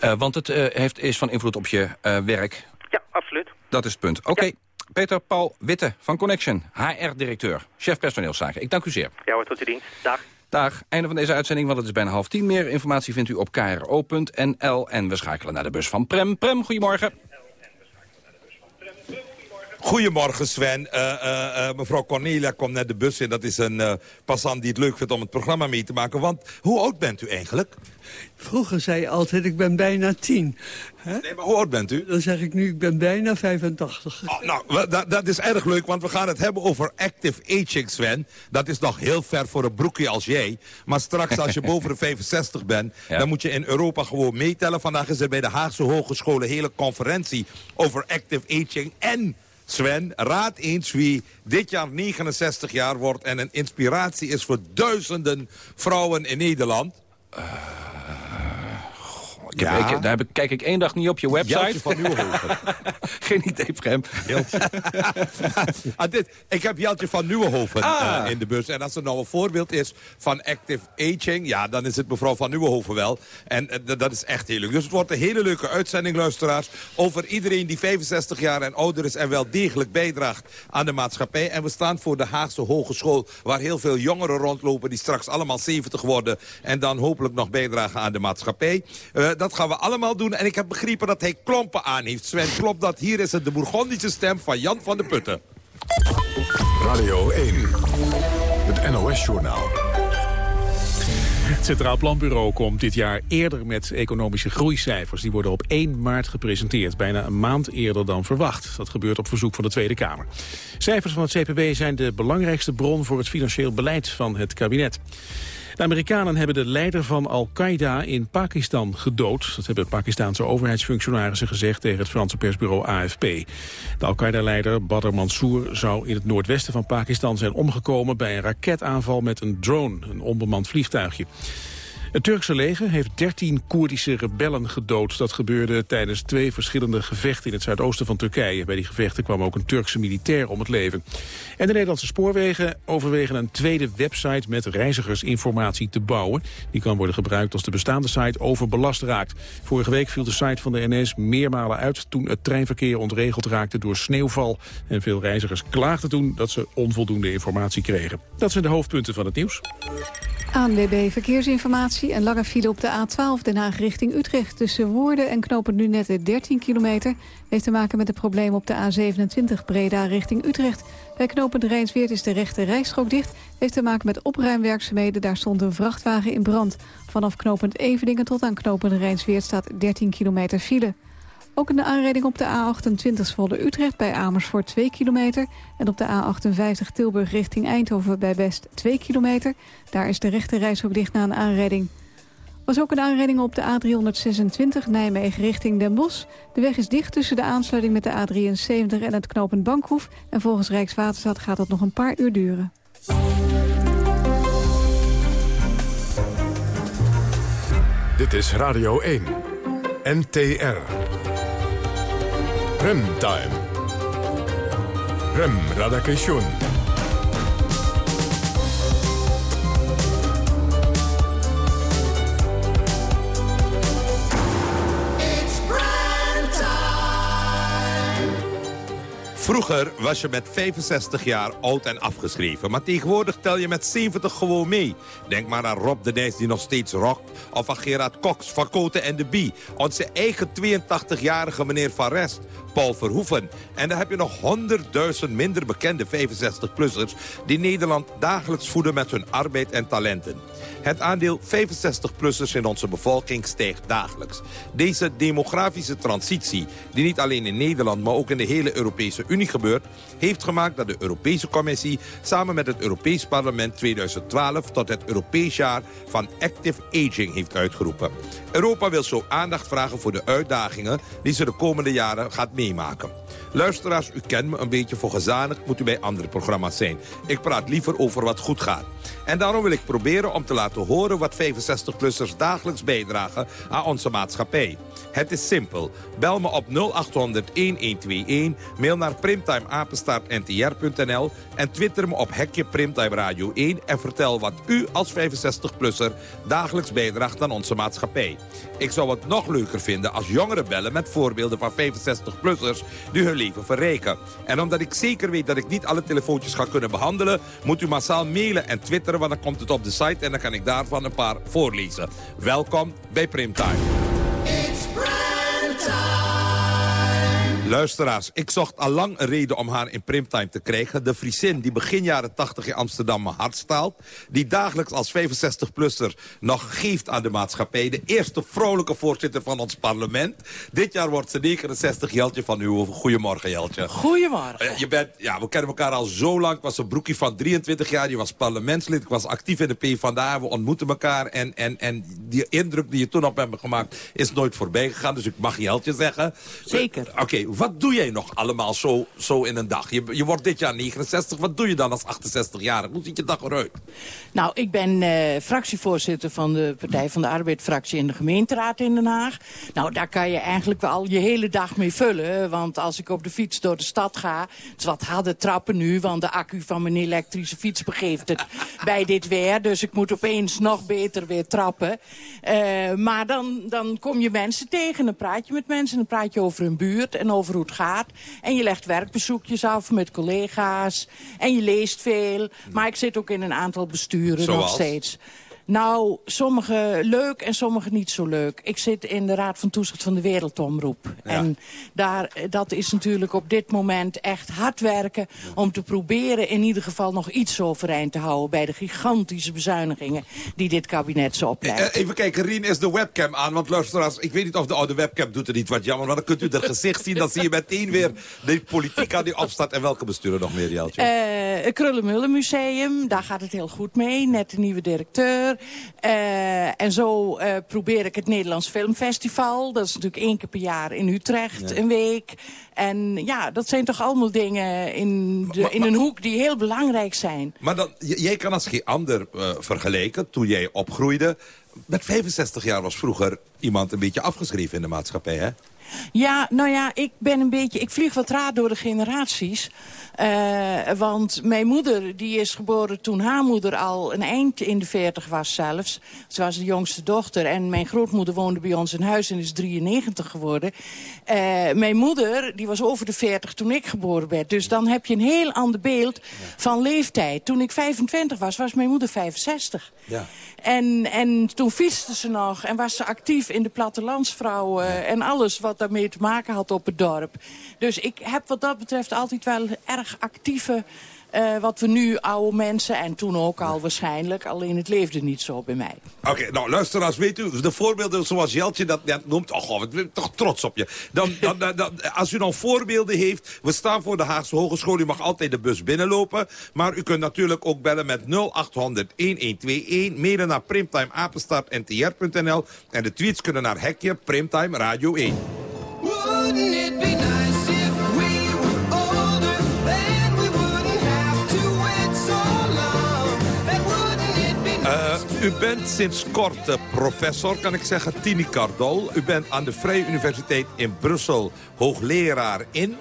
Eh, want het heeft, is van invloed op je werk. Ja, absoluut. Dat is het punt. Oké, Peter Paul Witte van Connection, HR-directeur, chef personeelszaken. Ik dank u zeer. Ja hoor, tot uw dienst. Dag. Dag, einde van deze uitzending, want het is bijna half tien. Meer informatie vindt u op kro.nl. En we schakelen naar de bus van Prem. Prem, goedemorgen. Goedemorgen Sven. Eh, eh, eh, mevrouw Cornelia komt net de bus in. Dat is een passant die het leuk vindt om het programma mee te maken. Want hoe oud bent u eigenlijk? Vroeger zei je altijd, ik ben bijna tien. Hè? Nee, maar hoe oud bent u? Dan zeg ik nu, ik ben bijna 85. Oh, nou, dat, dat is erg leuk, want we gaan het hebben over active aging, Sven. Dat is nog heel ver voor een broekje als jij. Maar straks, als je boven de 65 bent... Ja. dan moet je in Europa gewoon meetellen. Vandaag is er bij de Haagse Hogeschool een hele conferentie... over active aging en... Sven, raad eens wie dit jaar 69 jaar wordt... en een inspiratie is voor duizenden vrouwen in Nederland. Ik heb, ik, daar heb ik, kijk ik één dag niet op je website. Jeltje van Nieuwenhoven. Geen idee, Prem. ah, dit, ik heb Jeltje van Nieuwenhoven Ah. eh, in de bus. En als er nou een voorbeeld is van active aging... ja, dan is het mevrouw van Nieuwenhoven wel. En eh, dat is echt heel leuk. Dus het wordt een hele leuke uitzending, luisteraars... over iedereen die 65 jaar en ouder is... en wel degelijk bijdraagt aan de maatschappij. En we staan voor de Haagse Hogeschool... waar heel veel jongeren rondlopen die straks allemaal 70 worden... en dan hopelijk nog bijdragen aan de maatschappij. Dat gaan we allemaal doen. En ik heb begrepen dat hij klompen aan heeft. Sven, klopt dat? Hier is het de Bourgondische stem van Jan van der Putten. Radio 1. Het NOS-journaal. Het Centraal Planbureau komt dit jaar eerder met economische groeicijfers. Die worden op 1 maart gepresenteerd, bijna een maand eerder dan verwacht. Dat gebeurt op verzoek van de Tweede Kamer. Cijfers van het CPB zijn de belangrijkste bron voor het financieel beleid van het kabinet. De Amerikanen hebben de leider van Al-Qaeda in Pakistan gedood. Dat hebben Pakistanse overheidsfunctionarissen gezegd tegen het Franse persbureau AFP. De Al-Qaeda-leider Badr Mansour zou in het noordwesten van Pakistan zijn omgekomen bij een raketaanval met een drone, een onbemand vliegtuigje. Het Turkse leger heeft 13 Koerdische rebellen gedood. Dat gebeurde tijdens twee verschillende gevechten in het zuidoosten van Turkije. Bij die gevechten kwam ook een Turkse militair om het leven. En de Nederlandse spoorwegen overwegen een tweede website met reizigersinformatie te bouwen. Die kan worden gebruikt als de bestaande site overbelast raakt. Vorige week viel de site van de NS meermalen uit toen het treinverkeer ontregeld raakte door sneeuwval. En veel reizigers klaagden toen dat ze onvoldoende informatie kregen. Dat zijn de hoofdpunten van het nieuws. ANWB Verkeersinformatie. Een lange file op de A12 Den Haag richting Utrecht. Tussen Woerden en knopen nu net 13 kilometer. Heeft te maken met de problemen op de A27 Breda richting Utrecht. Bij knopen Rijnsweert is de rechte rijstrook dicht. Heeft te maken met opruimwerkzaamheden. Daar stond een vrachtwagen in brand. Vanaf knopend Eveningen tot aan knopend Rijnsweert staat 13 kilometer file. Ook een aanrijding op de A28 Zwolle Utrecht bij Amersfoort 2 kilometer. En op de A58 Tilburg richting Eindhoven bij Best 2 kilometer. Daar is de rechte reis ook dicht na een aanrijding. was ook een aanrijding op de A326 Nijmegen richting Den Bosch. De weg is dicht tussen de aansluiting met de A73 en het knooppunt Bankhoef. En volgens Rijkswaterstaat gaat dat nog een paar uur duren. Dit is Radio 1. NTR. Remtime. Rem Radakation. Vroeger was je met 65 jaar oud en afgeschreven. Maar tegenwoordig tel je met 70 gewoon mee. Denk maar aan Rob de Nijs die nog steeds rockt. Of aan Gerard Cox van Koten en de Bie. Onze eigen 82-jarige meneer Van Rest. Paul Verhoeven. En dan heb je nog 100.000 minder bekende 65-plussers... die Nederland dagelijks voeden met hun arbeid en talenten. Het aandeel 65-plussers in onze bevolking stijgt dagelijks. Deze demografische transitie, die niet alleen in Nederland... maar ook in de hele Europese Unie gebeurt... heeft gemaakt dat de Europese Commissie samen met het Europees Parlement 2012... tot het Europees jaar van Active Aging heeft uitgeroepen. Europa wil zo aandacht vragen voor de uitdagingen... die ze de komende jaren gaat meemaken. Luisteraars, u kent me een beetje voor gezanig, moet u bij andere programma's zijn. Ik praat liever over wat goed gaat. En daarom wil ik proberen om te laten horen wat 65-plussers dagelijks bijdragen aan onze maatschappij. Het is simpel. Bel me op 0800-1121, mail naar primtimeapenstaartntr.nl en twitter me op hekje Primtime Radio 1 en vertel wat u als 65-plusser dagelijks bijdraagt aan onze maatschappij. Ik zou het nog leuker vinden als jongeren bellen met voorbeelden van 65-plussers die hun leven verrijken. En omdat ik zeker weet dat ik niet alle telefoontjes ga kunnen behandelen, moet u massaal mailen en twitteren, want dan komt het op de site en dan kan ik daarvan een paar voorlezen. Welkom bij Primtime. It's Primtime. Luisteraars, ik zocht al lang een reden om haar in primtime te krijgen. De Friesin die begin jaren 80 in Amsterdam mijn hart staalt. Die dagelijks als 65-plusser nog geeft aan de maatschappij. De eerste vrolijke voorzitter van ons parlement. Dit jaar wordt ze 69 Jeltje van uw Goedemorgen Jeltje. Goedemorgen. Eh, je bent, ja, we kennen elkaar al zo lang. Ik was een broekje van 23 jaar. Je was parlementslid. Ik was actief in de PvdA. We ontmoeten elkaar. En, en, en die indruk die je toen op hebt gemaakt is nooit voorbij gegaan. Dus ik mag Jeltje zeggen. Zeker. Eh, Oké, wat doe jij nog allemaal zo, zo in een dag? Je, je wordt dit jaar 69. Wat doe je dan als 68-jarige? Hoe ziet je dag eruit? Nou, ik ben eh, fractievoorzitter van de Partij van de Arbeid-fractie in de gemeenteraad in Den Haag. Nou, daar kan je eigenlijk wel je hele dag mee vullen. Want als ik op de fiets door de stad ga... het is wat harde trappen nu, want de accu van mijn elektrische fiets begeeft het bij dit weer. Dus ik moet opeens nog beter weer trappen. Eh, maar dan, dan kom je mensen tegen, dan praat je met mensen... dan praat je over hun buurt en over hoe het gaat. En je legt werkbezoekjes af met collega's. En je leest veel. Maar ik zit ook in een aantal besturen nog steeds. Nou, sommige leuk en sommige niet zo leuk. Ik zit in de Raad van Toezicht van de Wereldomroep. En daar, dat is natuurlijk op dit moment echt hard werken... om te proberen in ieder geval nog iets overeind te houden... bij de gigantische bezuinigingen die dit kabinet zo oplegt. Eh, even kijken, Rien is de webcam aan. Want luisteraars, ik weet niet of de oude webcam doet er niet wat jammer. Maar dan kunt u het gezicht zien. Dan zie je meteen weer de politiek aan die opstaat. En welke besturen nog meer, Jeltje? Eh, het Krullenmullen Museum, daar gaat het heel goed mee. Net de nieuwe directeur. Eh, en zo eh, probeer ik het Nederlands Filmfestival. Dat is natuurlijk één keer per jaar in Utrecht, Ja. een week. En ja, dat zijn toch allemaal dingen in, de, in een hoek die heel belangrijk zijn. Maar dan, jij kan als geen ander eh, vergelijken, toen jij opgroeide... Met 65 jaar was vroeger iemand een beetje afgeschreven in de maatschappij, hè? Ja, nou ja, ik ben een beetje... Ik vlieg wat raar door de generaties. Eh, want mijn moeder, die is geboren toen haar moeder al een eind in de 40 was zelfs. Ze was de jongste dochter. En mijn grootmoeder woonde bij ons in huis en is 93 geworden. Eh, mijn moeder, die was over de 40 toen ik geboren werd. Dus dan heb je een heel ander beeld van leeftijd. Toen ik 25 was, was mijn moeder 65. Ja. En, en toen fietste ze nog en was ze actief in de plattelandsvrouwen... en alles wat daarmee te maken had op het dorp. Dus ik heb wat dat betreft altijd wel erg actieve... eh, wat we nu oude mensen, en toen ook al waarschijnlijk... alleen het leefde niet zo bij mij. Oké, nou luisteraars, weet u, de voorbeelden zoals Jeltje dat net noemt... Oh, god, ik ben toch trots op je. Dan, dan, dan, dan- als u dan voorbeelden heeft, we staan voor de Haagse Hogeschool... u mag altijd de bus binnenlopen, maar u kunt natuurlijk ook bellen met 0800-1121... mailen naar primtimeapenstaartntr.nl... en de tweets kunnen naar hekje Primtime Radio 1. U bent sinds kort eh, professor, kan ik zeggen, Tini Cardol. U bent aan de Vrije Universiteit in Brussel hoogleraar in...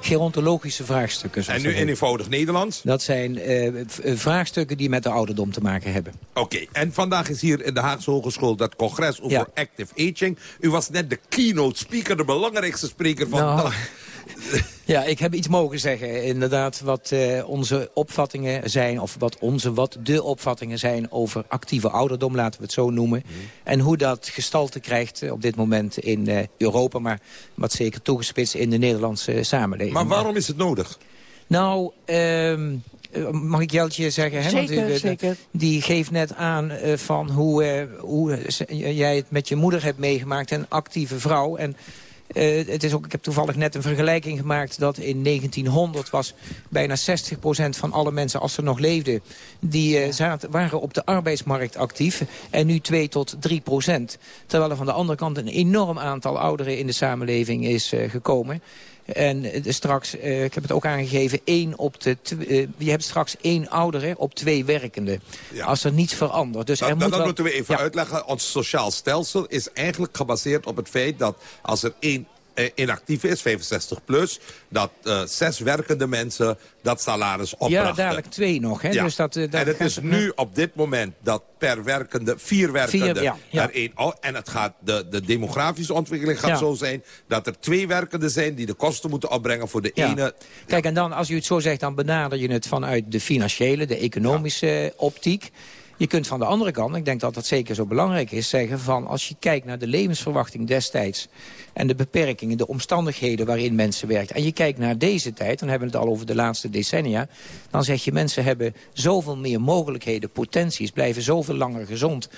Gerontologische vraagstukken. En nu in eenvoudig Nederlands? Dat zijn eh, eh, vraagstukken die met de ouderdom te maken hebben. Oké, en vandaag is hier in de Haagse Hogeschool dat congres over Ja. active aging. U was net de keynote speaker, de belangrijkste spreker van Nou. Ja, ik heb iets mogen zeggen. Inderdaad, wat eh, onze opvattingen zijn... of wat onze, wat de opvattingen zijn over actieve ouderdom... laten we het zo noemen. Mhm. En hoe dat gestalte krijgt eh, op dit moment in eh, Europa... maar wat zeker toegespitst in de Nederlandse samenleving. Maar waarom is het nodig? Nou, ehm, eh, mag ik Jeltje zeggen? Hè? Want Zeker, u, zeker. Die geeft net aan eh, van hoe, eh, hoe jij het met je moeder hebt meegemaakt. Een actieve vrouw. En eh, het is ook, ik heb toevallig net een vergelijking gemaakt... dat in 1900 was bijna 60% van alle mensen, als ze nog leefden... die eh, zaten, waren op de arbeidsmarkt actief. En nu 2 tot 3 procent. Terwijl er van de andere kant een enorm aantal ouderen in de samenleving is eh, gekomen... En eh, straks, eh, ik heb het ook aangegeven, één op de eh, je hebt straks één oudere op twee werkenden. Als er niets verandert. Dus Dan, er dan, moet wel- moeten we even Ja. uitleggen. Ons sociaal stelsel is eigenlijk gebaseerd op het feit dat als er één inactief is, 65 plus, dat eh, zes werkende mensen dat salaris opbrachten. Ja, dadelijk twee nog. Hè? Ja. Dus dat, eh, dat en het is nu op dit moment dat per werkende, vier werkende Vier, ja, ja. er één... Oh, en het gaat, de, de demografische ontwikkeling gaat zo zijn dat er twee werkenden zijn die de kosten moeten opbrengen voor de ene... Kijk, en dan als u het zo zegt, dan benader je het vanuit de financiële, de economische eh, optiek. Je kunt van de andere kant, ik denk dat dat zeker zo belangrijk is... zeggen van als je kijkt naar de levensverwachting destijds... en de beperkingen, de omstandigheden waarin mensen werken... en je kijkt naar deze tijd, dan hebben we het al over de laatste decennia... dan zeg je mensen hebben zoveel meer mogelijkheden, potenties... blijven zoveel langer gezond.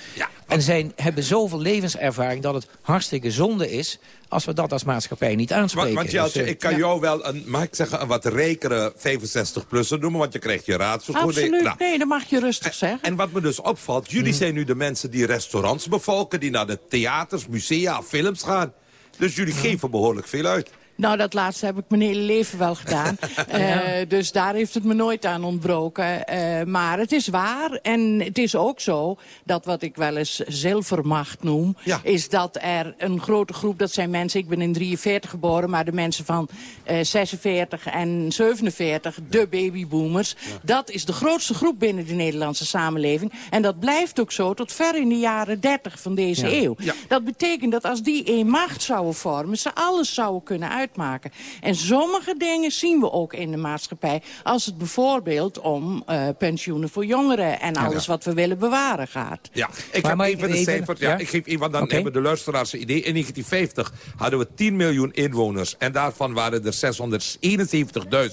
En zijn, hebben zoveel levenservaring dat het hartstikke zonde is... als we dat als maatschappij niet aanspreken. Want, want Jeltje, Dus, eh, ik kan ja. jou wel een, mag ik zeggen, een wat rekere 65-plusser noemen, want je krijgt je raadsvergoeding. Absoluut, Nou, nee, dat mag je rustig zeggen. En wat me dus opvalt, jullie zijn nu de mensen die restaurants bevolken... die naar de theaters, musea, films gaan. Dus jullie geven behoorlijk veel uit. Nou, dat laatste heb ik mijn hele leven wel gedaan. Eh, dus daar heeft het me nooit aan ontbroken. Eh, maar het is waar. En het is ook zo dat wat ik wel eens zilvermacht noem... is dat er een grote groep, dat zijn mensen... ik ben in 43 geboren, maar de mensen van eh 46 en 47... de babyboomers, dat is de grootste groep binnen de Nederlandse samenleving. En dat blijft ook zo tot ver in de jaren 30 van deze eeuw. Dat betekent dat als die een macht zouden vormen... ze alles zouden kunnen uitmaken. En sommige dingen zien we ook in de maatschappij. Als het bijvoorbeeld om eh, pensioenen voor jongeren... en alles wat we willen bewaren gaat. Ja, ik Maar heb even de cijfers. Ja, ja? ik geef even, want dan Oké. hebben de luisteraars een idee. In 1950 hadden we 10 miljoen inwoners. En daarvan waren er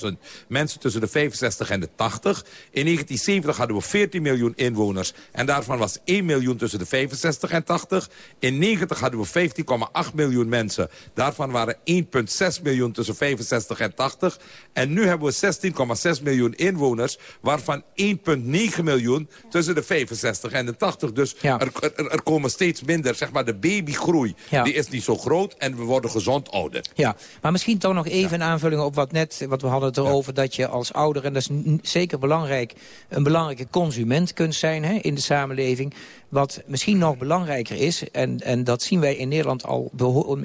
671.000 mensen tussen de 65 en de 80. In 1970 hadden we 14 miljoen inwoners. En daarvan was 1 miljoen tussen de 65 en 80. In 90 hadden we 15,8 miljoen mensen. Daarvan waren 1,6 miljoen tussen 65 en 80. En nu hebben we 16,6 miljoen inwoners... waarvan 1,9 miljoen tussen de 65 en de 80. Dus er, er, er komen steeds minder, zeg maar, de babygroei... Ja. die is niet zo groot en we worden gezond ouder. Ja, maar misschien toch nog even een aanvulling op wat net, wat we hadden het erover, dat je als ouder, en dat is zeker belangrijk, een belangrijke consument kunt zijn hè, in de samenleving. Wat misschien nog belangrijker is, en, en dat zien wij in Nederland al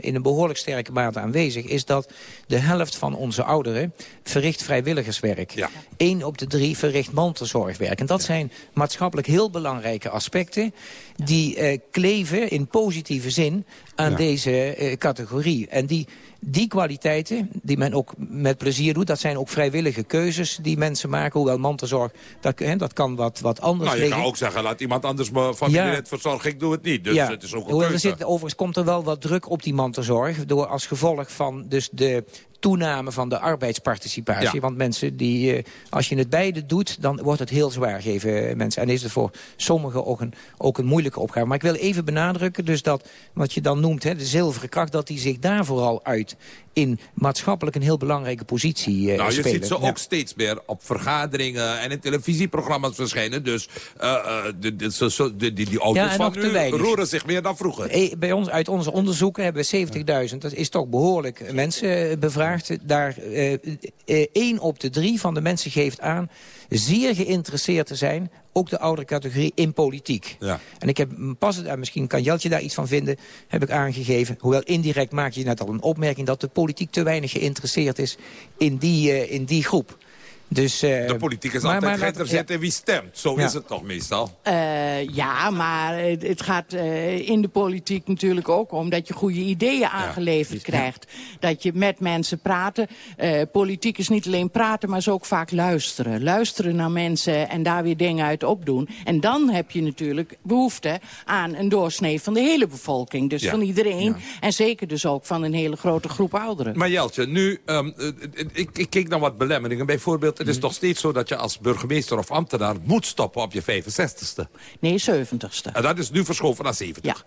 in een behoorlijk sterke mate aanwezig, is dat de helft van onze ouderen verricht vrijwilligerswerk. Eén op de drie verricht mantelzorgwerk. En dat zijn maatschappelijk heel belangrijke aspecten die eh, kleven in positieve zin aan Ja. deze eh, categorie. En die, die kwaliteiten, die men ook met plezier doet... dat zijn ook vrijwillige keuzes die mensen maken. Hoewel mantelzorg, dat, hè, dat kan wat, wat anders Nou, je liggen. kan ook zeggen, laat iemand anders me Ja. verzorgen. Ik doe het niet. Dus Ja. het is ook een Hoewel, er keuze. zit, overigens komt er wel wat druk op die mantelzorg... door als gevolg van dus de toename van de arbeidsparticipatie. Ja. Want mensen die, eh, als je het beide doet, dan wordt het heel zwaar, geven mensen. En is het voor sommigen ook een, ook een moeilijke opgave. Maar ik wil even benadrukken, dus dat wat je dan noemt, hè, de zilveren kracht... dat die zich daar vooral uit in maatschappelijk een heel belangrijke positie eh, Nou, je spelen. ziet ze Ja. ook steeds meer op vergaderingen en in televisieprogramma's verschijnen. Dus eh, eh, de, de, die, auto's Ja, van nu roeren zich meer dan vroeger. Bij ons, uit onze onderzoeken hebben we 70.000. Dat is toch behoorlijk mensen bevraagd. Daar één op de drie van de mensen geeft aan... zeer geïnteresseerd te zijn, ook de oudere categorie, in politiek. Ja. En ik heb mm, pas, en misschien kan Jeltje daar iets van vinden, heb ik aangegeven. Hoewel indirect maak je net al een opmerking... dat de politiek te weinig geïnteresseerd is in die, eh, in die groep. Dus, eh, De politiek is maar- altijd maar geïnteresseerd in wie stemt. Zo Ja. is het toch meestal. Eh, ja, maar het het gaat eh, in de politiek natuurlijk ook om dat je goede ideeën aangeleverd krijgt. Dat je met mensen praten. Eh, politiek is niet alleen praten, maar is ook vaak luisteren. Luisteren naar mensen en daar weer dingen uit opdoen. En dan heb je natuurlijk behoefte aan een doorsnee van de hele bevolking. Dus Ja. van iedereen. En zeker dus ook van een hele grote groep ouderen. Maar Jeltje, nu, ehm, eh, eh, ik, ik keek naar wat belemmeringen. Bijvoorbeeld, het is toch steeds zo dat je als burgemeester of ambtenaar moet stoppen op je 65ste. Nee, 70ste. En dat is nu verschoven naar 70.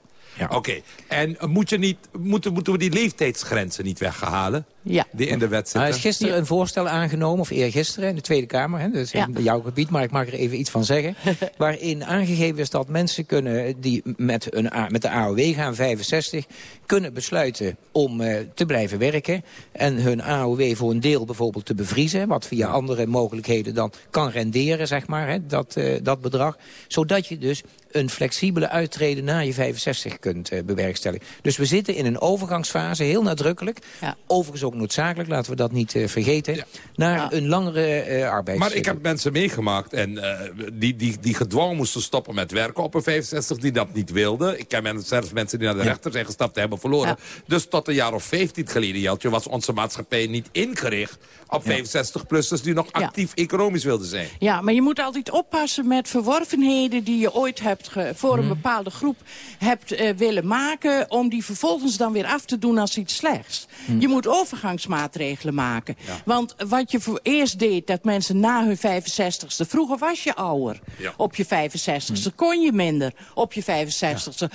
Oké, en moet je niet, moeten, moeten we die leeftijdsgrenzen niet weghalen? Ja. Die in de wet zitten? Er is gisteren een voorstel aangenomen, of eergisteren, in de Tweede Kamer. Hè, Ja. in jouw gebied, maar ik mag er even iets van zeggen. waarin aangegeven is dat mensen kunnen die met, een, met de AOW gaan, 65... kunnen besluiten om eh, te blijven werken... en hun AOW voor een deel bijvoorbeeld te bevriezen... wat via andere mogelijkheden dan kan renderen, zeg maar, hè, dat, eh, dat bedrag. Zodat je dus een flexibele uittreden na je 65 kunt eh, bewerkstelligen. Dus we zitten in een overgangsfase, heel nadrukkelijk. Overigens ook ook noodzakelijk, laten we dat niet eh, vergeten... naar een langere eh arbeids... Maar ik heb mensen meegemaakt en eh, die, die, die gedwongen moesten stoppen met werken op een 65, die dat niet wilden. Ik ken men- zelfs mensen die naar de rechter zijn gestapt en hebben verloren. Dus tot een jaar of 15 geleden, Jeltje, was onze maatschappij niet ingericht op 65-plussers die nog actief economisch wilden zijn. Ja, maar je moet altijd oppassen met verworvenheden die je ooit hebt voor een bepaalde groep hebt willen maken, om die vervolgens dan weer af te doen als iets slechts. Je moet overgangsmaatregelen maken. Want wat je voor eerst deed, dat mensen na hun 65ste, vroeger was je ouder Ja. op je 65ste, kon je minder op je 65ste.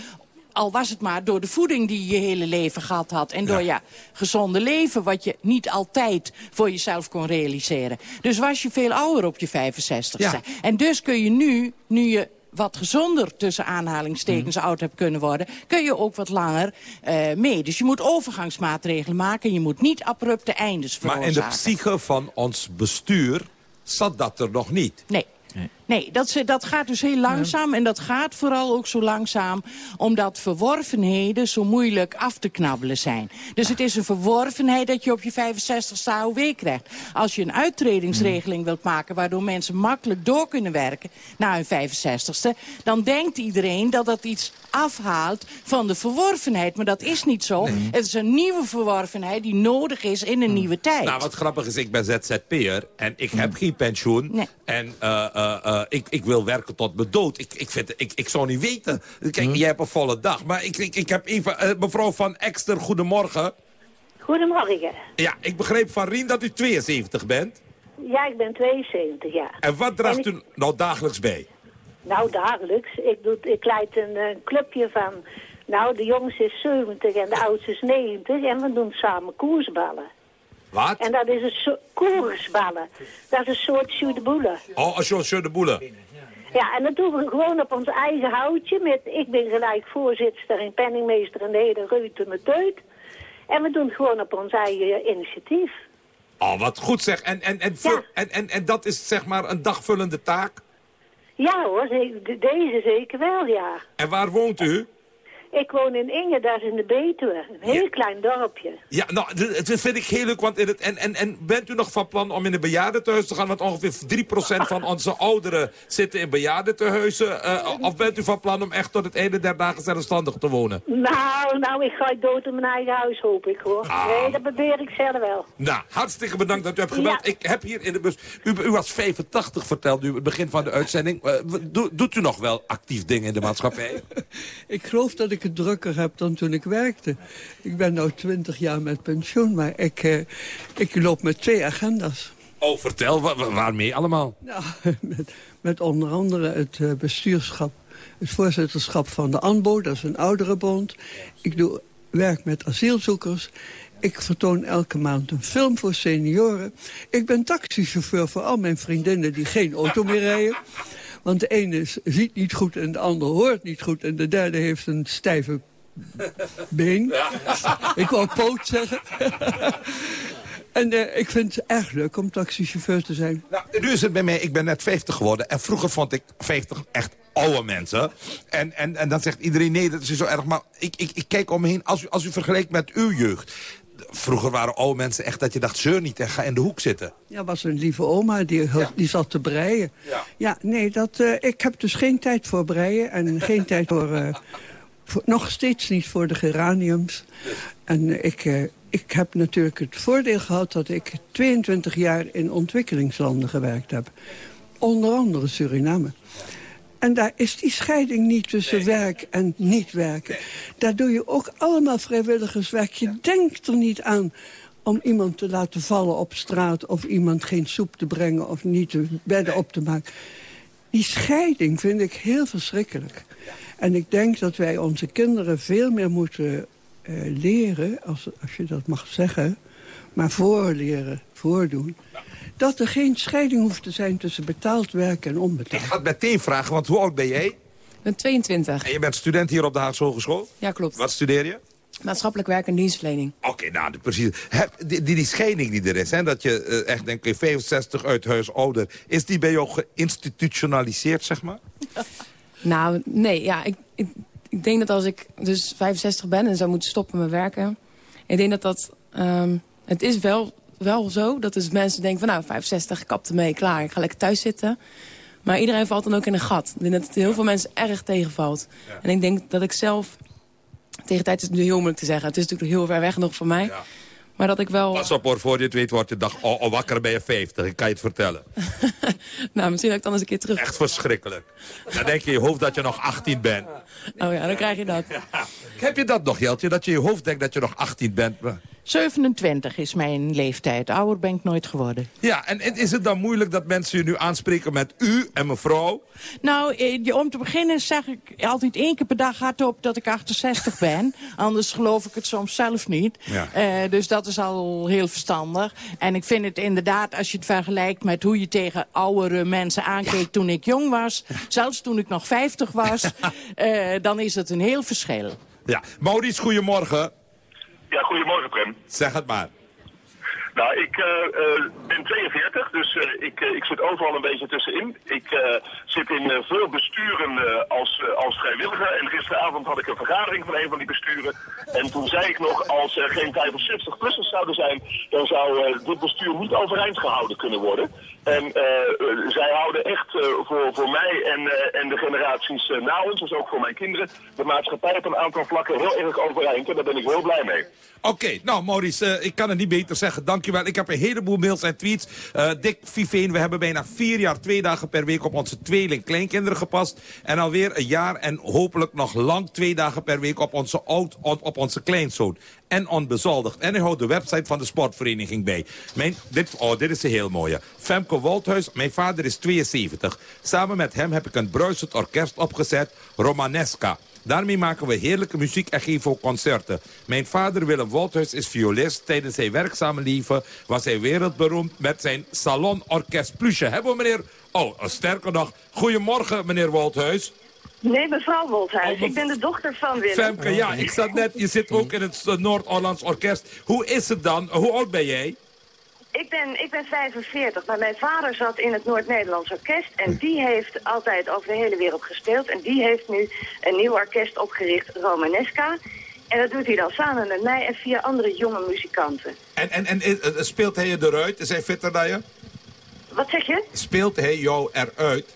Al was het maar door de voeding die je je hele leven gehad had. En door ja. gezonde leven, wat je niet altijd voor jezelf kon realiseren. Dus was je veel ouder op je 65ste. Ja. En dus kun je nu, nu je wat gezonder tussen aanhalingstekens oud hebt kunnen worden... kun je ook wat langer eh, mee. Dus je moet overgangsmaatregelen maken. Je moet niet abrupte eindes Maar veroorzaken. in de psyche van ons bestuur zat dat er nog niet. Nee. Nee, dat, ze- dat gaat dus heel langzaam. En dat gaat vooral ook zo langzaam omdat verworvenheden zo moeilijk af te knabbelen zijn. Dus het is een verworvenheid dat je op je 65ste AOW krijgt. Als je een uittredingsregeling wilt maken waardoor mensen makkelijk door kunnen werken na hun 65ste, dan denkt iedereen dat dat iets afhaalt van de verworvenheid. Maar dat is niet zo. Het is een nieuwe verworvenheid die nodig is in een nieuwe tijd. Nou, wat grappig is, ik ben ZZP'er en ik heb geen pensioen. En eh, eh, ik, ik wil werken tot mijn dood. Ik, ik, vind, ik, ik zou niet weten. Kijk, jij hebt een volle dag. Maar ik, ik, ik heb even... eh, mevrouw Van Ekster, goedemorgen. Goedemorgen. Ja, ik begreep van Rien dat u 72 bent. Ja, ik ben 72 jaar. En wat draagt En ik- u nou dagelijks bij? Nou, dagelijks. Ik, doe, ik leid een eh, clubje van... Nou, de jongste is 70 en de oudste is 90. En we doen samen koersballen. Wat? En dat is een soort koersballen. Dat is een soort jus de boule. Oh, als je de boelen. Ja, en dat doen we gewoon op ons eigen houtje. Met, ik ben gelijk voorzitter en penningmeester en de hele reut en de teut. En we doen het gewoon op ons eigen initiatief. Oh, wat goed zeg. En, en, en, en, en, en dat is zeg maar een dagvullende taak? Ja hoor, ze- de- deze zeker wel, ja. En waar woont u? Ik woon in Inge, dat is in de Betuwe. Een heel klein dorpje. Ja, nou, dat vind ik heel leuk. Want in het, en, en, en bent u nog van plan om in een bejaardentehuis te gaan? Want ongeveer 3% van onze ouderen zitten in bejaardentehuizen. Eh, of bent u van plan om echt tot het einde der dagen zelfstandig te wonen? Nou, nou, ik ga dood in mijn eigen huis, hoop ik hoor. Ah. Nee, dat probeer ik zelf wel. Nou, hartstikke bedankt dat u hebt gebeld. Ja. Ik heb hier in de bus... U, u was 85, vertelde u, het begin van de uitzending. Eh, do- doet u nog wel actief dingen in de maatschappij? Ik geloof dat ik het drukker heb dan toen ik werkte. Ik ben nu twintig jaar met pensioen, maar ik, eh, ik loop met twee agenda's. Oh, vertel, wa- wa- waarmee allemaal? Nou, met, met onder andere het eh, bestuurschap, het voorzitterschap van de ANBO, dat is een ouderenbond. Ik doe werk met asielzoekers. Ik vertoon elke maand een film voor senioren. Ik ben taxichauffeur voor al mijn vriendinnen die geen auto meer rijden. Want de ene ziet niet goed en de ander hoort niet goed... en de derde heeft een stijve been. Ik wou poot zeggen. en eh, ik vind het erg leuk om taxichauffeur te zijn. Nou, nu is het bij mij, ik ben net 50 geworden. En vroeger vond ik 50 echt oude mensen. En, en, en dan zegt iedereen, nee, dat is zo erg. Maar ik, ik, ik kijk om me heen, als u, als u vergelijkt met uw jeugd. Vroeger waren oude mensen echt dat je dacht, zeur niet en ga in de hoek zitten. Ja, was een lieve oma, die, die zat te breien. Ja. Ja, nee, dat, eh, ik heb dus geen tijd voor breien en geen tijd voor, eh, voor... Nog steeds niet voor de geraniums. En eh, ik, ik heb natuurlijk het voordeel gehad dat ik 22 jaar in ontwikkelingslanden gewerkt heb. Onder andere Suriname. En daar is die scheiding niet tussen werk en niet werken. Daar doe je ook allemaal vrijwilligerswerk. Je denkt er niet aan om iemand te laten vallen op straat... of iemand geen soep te brengen of niet de bedden op te maken. Die scheiding vind ik heel verschrikkelijk. En ik denk dat wij onze kinderen veel meer moeten eh, leren... Als, als je dat mag zeggen, maar voorleren, voordoen... dat er geen scheiding hoeft te zijn tussen betaald werk en onbetaald. Ik ga het meteen vragen, want hoe oud ben jij? Ik ben 22. En je bent student hier op de Haagse Hogeschool? Ja, klopt. Wat studeer je? Maatschappelijk werk en dienstverlening. Oké, nou, de- precies. Heb, die, die, die scheiding die er is, hè, dat je eh, echt denkt, oké, 65 uit huis ouder... is die bij jou geïnstitutionaliseerd, zeg maar? Nou, nee, ja, ik, ik, ik denk dat als ik dus 65 ben en zou moeten stoppen met werken... ik denk dat dat ehm, Het is wel, wel zo dat dus mensen denken van nou, 65, kapte mee, klaar. Ik ga lekker thuis zitten. Maar iedereen valt dan ook in een gat. Ik denk dat het heel veel mensen erg tegenvalt. En ik denk dat ik zelf... Tegen tijd is het nu heel moeilijk te zeggen. Het is natuurlijk heel ver weg nog voor mij. Maar dat ik wel... Pas op hoor, voor je het weet wordt je dag oh, oh, wakker ben je 50. Ik kan je het vertellen. nou, misschien dat ik dan eens een keer terug... Echt verschrikkelijk. Dan denk je in je hoofd dat je nog 18 bent. Oh ja, dan krijg je dat. Heb je dat nog, Jeltje? Dat je in je hoofd denkt dat je nog 18 bent? 27 is mijn leeftijd. Ouder ben ik nooit geworden. Ja, en en is het dan moeilijk dat mensen je nu aanspreken met u en mevrouw? Nou, eh, om te beginnen zeg ik altijd één keer per dag hardop dat ik 68 ben. Anders geloof ik het soms zelf niet. Ja. Eh, dus dat is al heel verstandig. En ik vind het inderdaad, als je het vergelijkt met hoe je tegen oudere mensen aankeek toen ik jong was. Zelfs toen ik nog 50 was. eh, dan is het een heel verschil. Ja, Maurice, goedemorgen. Ja, goedemorgen Prem. Zeg het maar. Nou, ik eh, eh, ben 42, dus eh, ik, ik zit overal een beetje tussenin. Ik zit in veel besturen als, als vrijwilliger. En gisteravond had ik een vergadering van een van die besturen. En toen zei ik nog, als er geen 65-plussers zouden zijn... dan zou dit bestuur niet overeind gehouden kunnen worden. En eh, zij houden echt eh, voor, voor mij en, eh, en de generaties na ons, dus ook voor mijn kinderen... de maatschappij op een aantal vlakken heel erg overeind. En daar ben ik heel blij mee. Oké, nou Maurice, ik kan het niet beter zeggen. Dankjewel. Ik heb een heleboel mails en tweets. Dick Viveen, we hebben bijna vier jaar, twee dagen per week op onze tweeling kleinkinderen gepast. En alweer een jaar en hopelijk nog lang twee dagen per week op onze, oud, op, op onze kleinzoon. En onbezoldigd. En hij houdt de website van de sportvereniging bij. Mijn, dit, oh, dit is een heel mooie. Femke Woldhuis, mijn vader is 72. Samen met hem heb ik een bruisend orkest opgezet, Romanesca. Daarmee maken we heerlijke muziek en geven ook concerten. Mijn vader Willem Woldhuis is violist. Tijdens zijn werkzame leven was hij wereldberoemd met zijn salonorkest Plusje. Hebben we meneer... Oh, sterker nog. Goedemorgen, meneer Woldhuis. Nee, mevrouw Wolthuis. Ik ben de dochter van Willem. Femke, ja, ik zat net... Je zit ook in het Noord-Hollands Orkest. Hoe is het dan? Hoe oud ben jij? Ik ben, ik ben 45, maar mijn vader zat in het Noord-Nederlands Orkest. En die heeft altijd over de hele wereld gespeeld. En die heeft nu een nieuw orkest opgericht, Romanesca. En dat doet hij dan samen met mij en vier andere jonge muzikanten. En, en, en eh, eh, speelt hij je eruit? Is hij fitter dan je? Wat zeg je? Speelt hij jou eruit?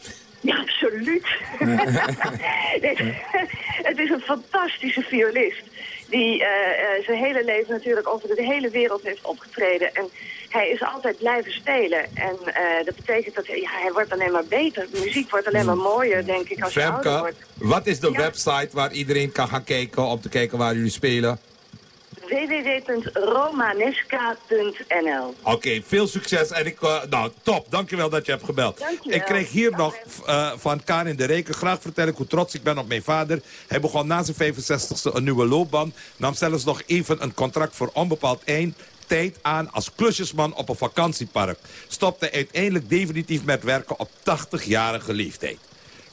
Ja, absoluut. Het is een fantastische violist. Die eh, eh, zijn hele leven natuurlijk over de hele wereld heeft opgetreden. En hij is altijd blijven spelen. En eh, dat betekent dat hij, ja, hij wordt alleen maar beter. De muziek wordt alleen maar mooier, denk ik, als je ouder Femke, wordt. wat is de website waar iedereen kan gaan kijken om te kijken waar jullie spelen? www.romanesca.nl Oké, veel succes. En ik, eh, nou, top. Dankjewel dat je hebt gebeld. Dankjewel. Ik kreeg hier nog eh, van Karin de Reken. Graag vertellen hoe trots ik ben op mijn vader. Hij begon na zijn 65ste een nieuwe loopbaan. Nam zelfs nog even een contract voor onbepaald eind tijd aan als klusjesman op een vakantiepark. Stopte uiteindelijk definitief met werken op 80-jarige leeftijd.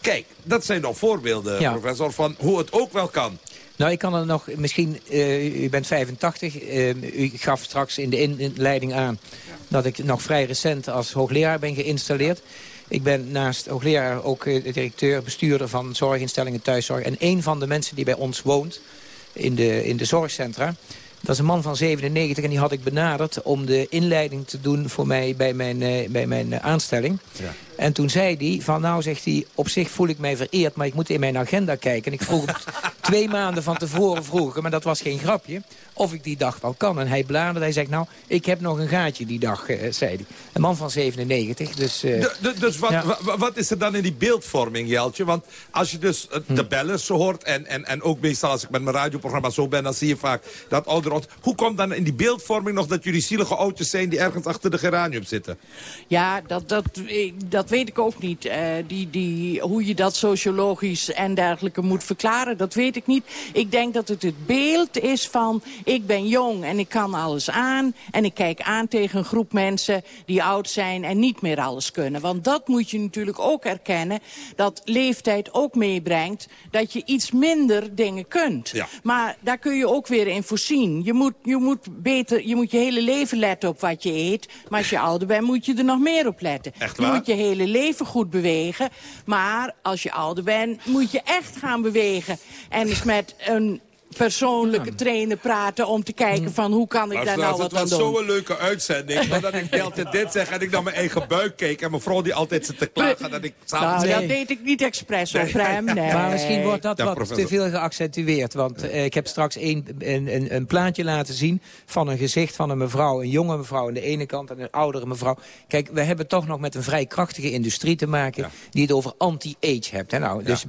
Kijk, dat zijn nog voorbeelden, Ja. professor, van hoe het ook wel kan. Nou, ik kan er nog, misschien, eh, u bent 85, eh, u gaf straks in de inleiding aan dat ik nog vrij recent als hoogleraar ben geïnstalleerd. Ik ben naast hoogleraar ook eh, directeur, bestuurder van zorginstellingen thuiszorg. En een van de mensen die bij ons woont in de, in de zorgcentra, dat is een man van 97 en die had ik benaderd om de inleiding te doen voor mij bij mijn, bij mijn aanstelling. En toen zei hij, van nou zegt hij, op zich voel ik mij vereerd, maar ik moet in mijn agenda kijken. En ik vroeg hem twee maanden van tevoren vroegen, maar dat was geen grapje, of ik die dag wel kan. En hij bladerde, hij zegt nou, ik heb nog een gaatje die dag, eh, zei hij. Een man van 97, dus... eh, De- de- dus wat, ja. wat is er dan in die beeldvorming, Jeltje? Want als je dus eh, Hm. de bellers zo hoort... En, en, en ook meestal als ik met mijn radioprogramma zo ben... dan zie je vaak dat ouder Hoe komt dan in die beeldvorming nog dat jullie zielige oudjes zijn... die ergens achter de geranium zitten? Ja, dat, dat, eh, dat weet ik ook niet. Eh, die, die, hoe je dat sociologisch en dergelijke moet verklaren, dat weet ik niet. Ik denk dat het het beeld is van... ik ben jong en ik kan alles aan... en ik kijk aan tegen een groep mensen die oud zijn... en niet meer alles kunnen. Want dat moet je natuurlijk ook erkennen... dat leeftijd ook meebrengt dat je iets minder dingen kunt. Ja. Maar daar kun je ook weer in voorzien. Je moet, je, moet beter, je moet je hele leven letten op wat je eet. Maar als je ouder bent, moet je er nog meer op letten. Echt je waar? moet je hele leven goed bewegen. Maar als je ouder bent, moet je echt gaan bewegen. En eens met een persoonlijke trainer praten... om te kijken van hoe kan ik Maar daar nou wat het aan was doen. zo'n leuke uitzending. Maar dat ik de hele tijd dit zeg en ik naar mijn eigen buik keek. En mijn vrouw die altijd zit te klagen dat ik s'avonds... Nou, dat deed ik niet expres op hem. Nee. Maar misschien wordt dat Ja, wat professor. te veel geaccentueerd. Want eh, ik heb straks een, een, een, een plaatje laten zien van een gezicht van een mevrouw. Een jonge mevrouw aan de ene kant en een oudere mevrouw. Kijk, we hebben toch nog met een vrij krachtige industrie te maken... die het over anti-age hebt. Hè? Nou, dus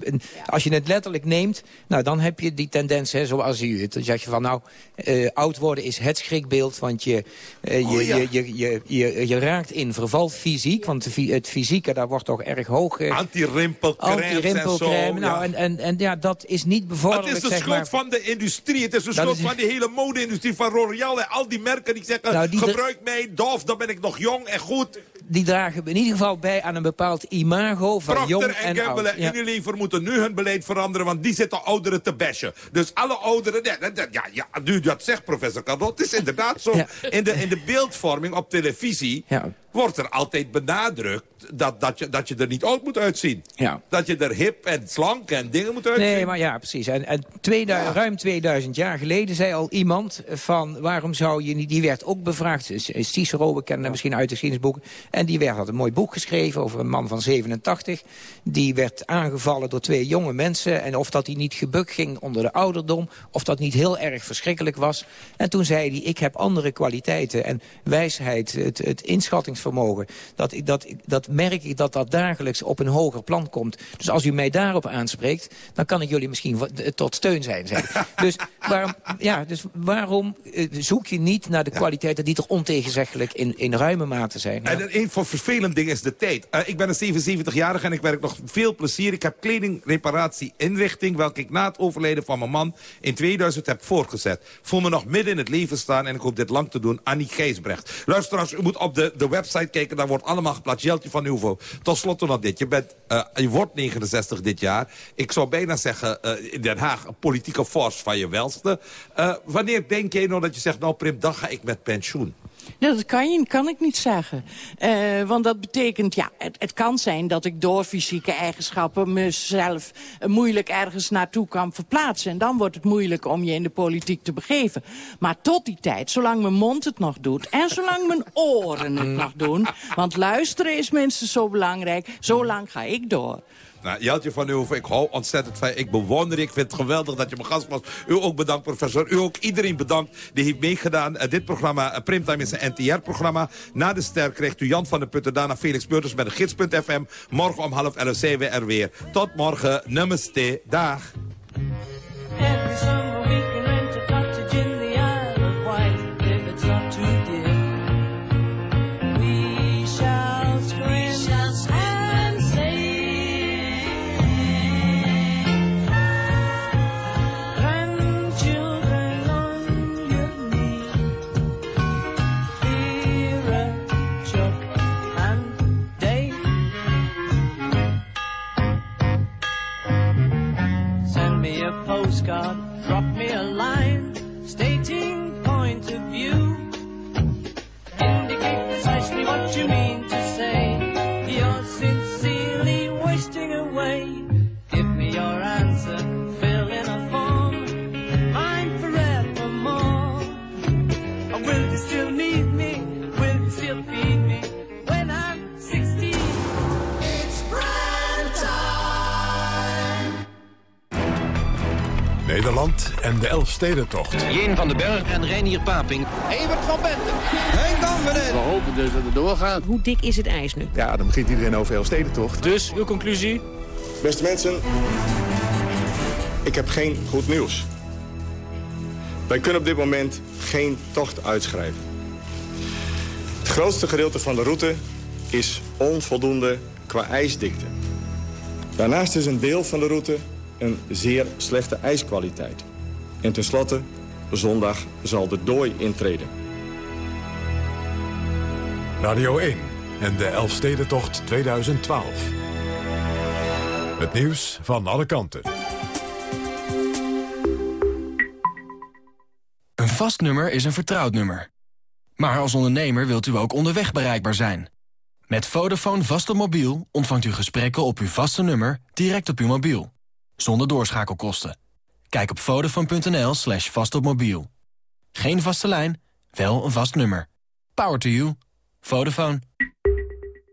als je het letterlijk neemt, nou, dan heb je die tendens hè, zoals u het. Dan zeg je van, nou, eh, oud worden is het schrikbeeld. Want je, eh, je, Oh, ja. je, je, je, je, je raakt in verval fysiek. Want de het fysieke, daar wordt toch erg hoog... eh, Anti-rimpelcrème en zo. Nou, ja. en, en, en ja, dat is niet bevorderlijk, Het is de schuld maar. van de industrie. Het is de schuld is- van die hele mode-industrie van L'Oreal en al die merken die zeggen... Nou, die gebruik mij, Dove, dan ben ik nog jong en goed. Die dragen in ieder geval bij aan een bepaald imago van jong Procter en Gamble en Ja. Unilever moeten nu hun beleid veranderen... want die zitten ouderen te bashen. Dus alle ouderen... dat- Ja, ja, nu dat zegt professor Cadot, het is inderdaad zo. In, de, in de beeldvorming op televisie... wordt er altijd benadrukt dat, dat, je, dat je er niet oud moet uitzien. Ja. Dat je er hip en slank en dingen moet uitzien. Nee, maar ja, precies. En, en 2000 ruim 2000 jaar geleden zei al iemand van... waarom zou je niet... Die werd ook bevraagd. Cicero, we kennen hem misschien uit de geschiedenisboeken. En die werd, had een mooi boek geschreven over een man van 87. Die werd aangevallen door twee jonge mensen. En of dat hij niet gebukt ging onder de ouderdom... of dat niet heel erg verschrikkelijk was. En toen zei hij, ik heb andere kwaliteiten. En wijsheid, het, het inschattingsvermogen. Dat, dat, ik- dat merk ik dat dat dagelijks op een hoger plan komt. Dus als u mij daarop aanspreekt... dan kan ik jullie misschien eh, tot steun zijn. dus, waarom, ja, dus waarom eh, zoek je niet naar de kwaliteiten... die toch ontegenzeggelijk in, in ruime mate zijn? Ja. En een van vervelend ding is de tijd. Eh, ik ben een 77-jarige en ik werk nog veel plezier. Ik heb kledingreparatie inrichting... welke ik na het overlijden van mijn man in 2000 heb voortgezet. Voel me nog midden in het leven staan en ik hoop dit lang te doen. Annie Geesbrecht. Luisteraars, u moet op de, de website kijken. Daar wordt allemaal geplaatst. Jeltje van Tot slot nog dit. Je, bent, eh, je wordt 69 dit jaar. Ik zou bijna zeggen eh, in Den Haag een politieke force van je welste. Eh, wanneer denk jij nou dat je zegt... nou Prim, dan ga ik met pensioen? Ja, dat kan, je, kan ik niet zeggen. Eh, want dat betekent, ja, het, het kan zijn dat ik door fysieke eigenschappen mezelf moeilijk ergens naartoe kan verplaatsen. En dan wordt het moeilijk om je in de politiek te begeven. Maar tot die tijd, zolang mijn mond het nog doet en zolang mijn oren het nog doen. Want luisteren is minstens zo belangrijk, zo lang ga ik door. Nou, Jeltje van Uwe, ik hou ontzettend van. Ik bewonder je. Ik vind het geweldig dat je mijn gast was. U ook bedankt, professor. U ook iedereen bedankt die heeft meegedaan. Eh, dit programma, uh, Primtime, is een NTR-programma. Na de ster krijgt u Jan van der Putten, daarna Felix Beurters met de gids.fm. Morgen om half elf zijn we er weer. Tot morgen. Namaste. Dag. Postcard, en de Elfstedentocht. Jeen van den Berg en Reinier Paping. Evert van Benten. Henk Kampenet. We hopen dus dat het doorgaat. Hoe dik is het ijs nu? Ja, dan begint iedereen over Elfstedentocht. Dus, uw conclusie? Beste mensen, ik heb geen goed nieuws. Wij kunnen op dit moment geen tocht uitschrijven. Het grootste gedeelte van de route is onvoldoende qua ijsdikte. Daarnaast is een deel van de route een zeer slechte ijskwaliteit. En tenslotte, zondag zal de dooi intreden. Radio 1 en de Elfstedentocht 2012. Het nieuws van alle kanten. Een vast nummer is een vertrouwd nummer. Maar als ondernemer wilt u ook onderweg bereikbaar zijn. Met Vodafone vaste mobiel ontvangt u gesprekken op uw vaste nummer direct op uw mobiel. Zonder doorschakelkosten. Kijk op vodafone.nl slash vastopmobiel. Geen vaste lijn, wel een vast nummer. Power to you. Vodafone.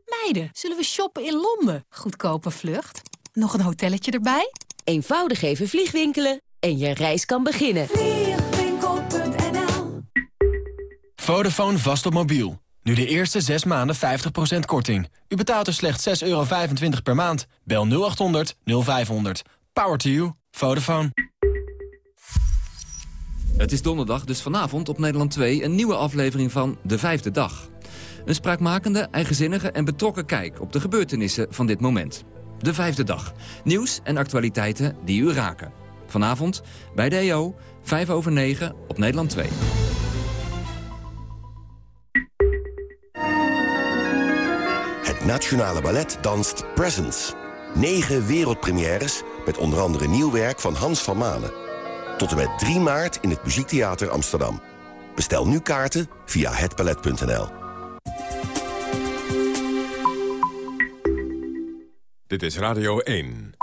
Meiden, zullen we shoppen in Londen? Goedkope vlucht. Nog een hotelletje erbij? Eenvoudig even vliegwinkelen en je reis kan beginnen. Vliegwinkel.nl Vodafone vast op mobiel. Nu de eerste 6 maanden 50% korting. U betaalt er slechts 6,25 euro per maand. Bel 0800 0500. Power to you. Vodafone. Het is donderdag, dus vanavond op Nederland 2 een nieuwe aflevering van De Vijfde Dag. Een spraakmakende, eigenzinnige en betrokken kijk op de gebeurtenissen van dit moment. De Vijfde Dag. Nieuws en actualiteiten die u raken. Vanavond bij de EO, 5 over 9 op Nederland 2. Het Nationale Ballet danst Presents. Negen wereldpremières met onder andere nieuw werk van Hans van Manen. Tot en met 3 maart in het Muziektheater Amsterdam. Bestel nu kaarten via hetballet.nl. Dit is Radio 1.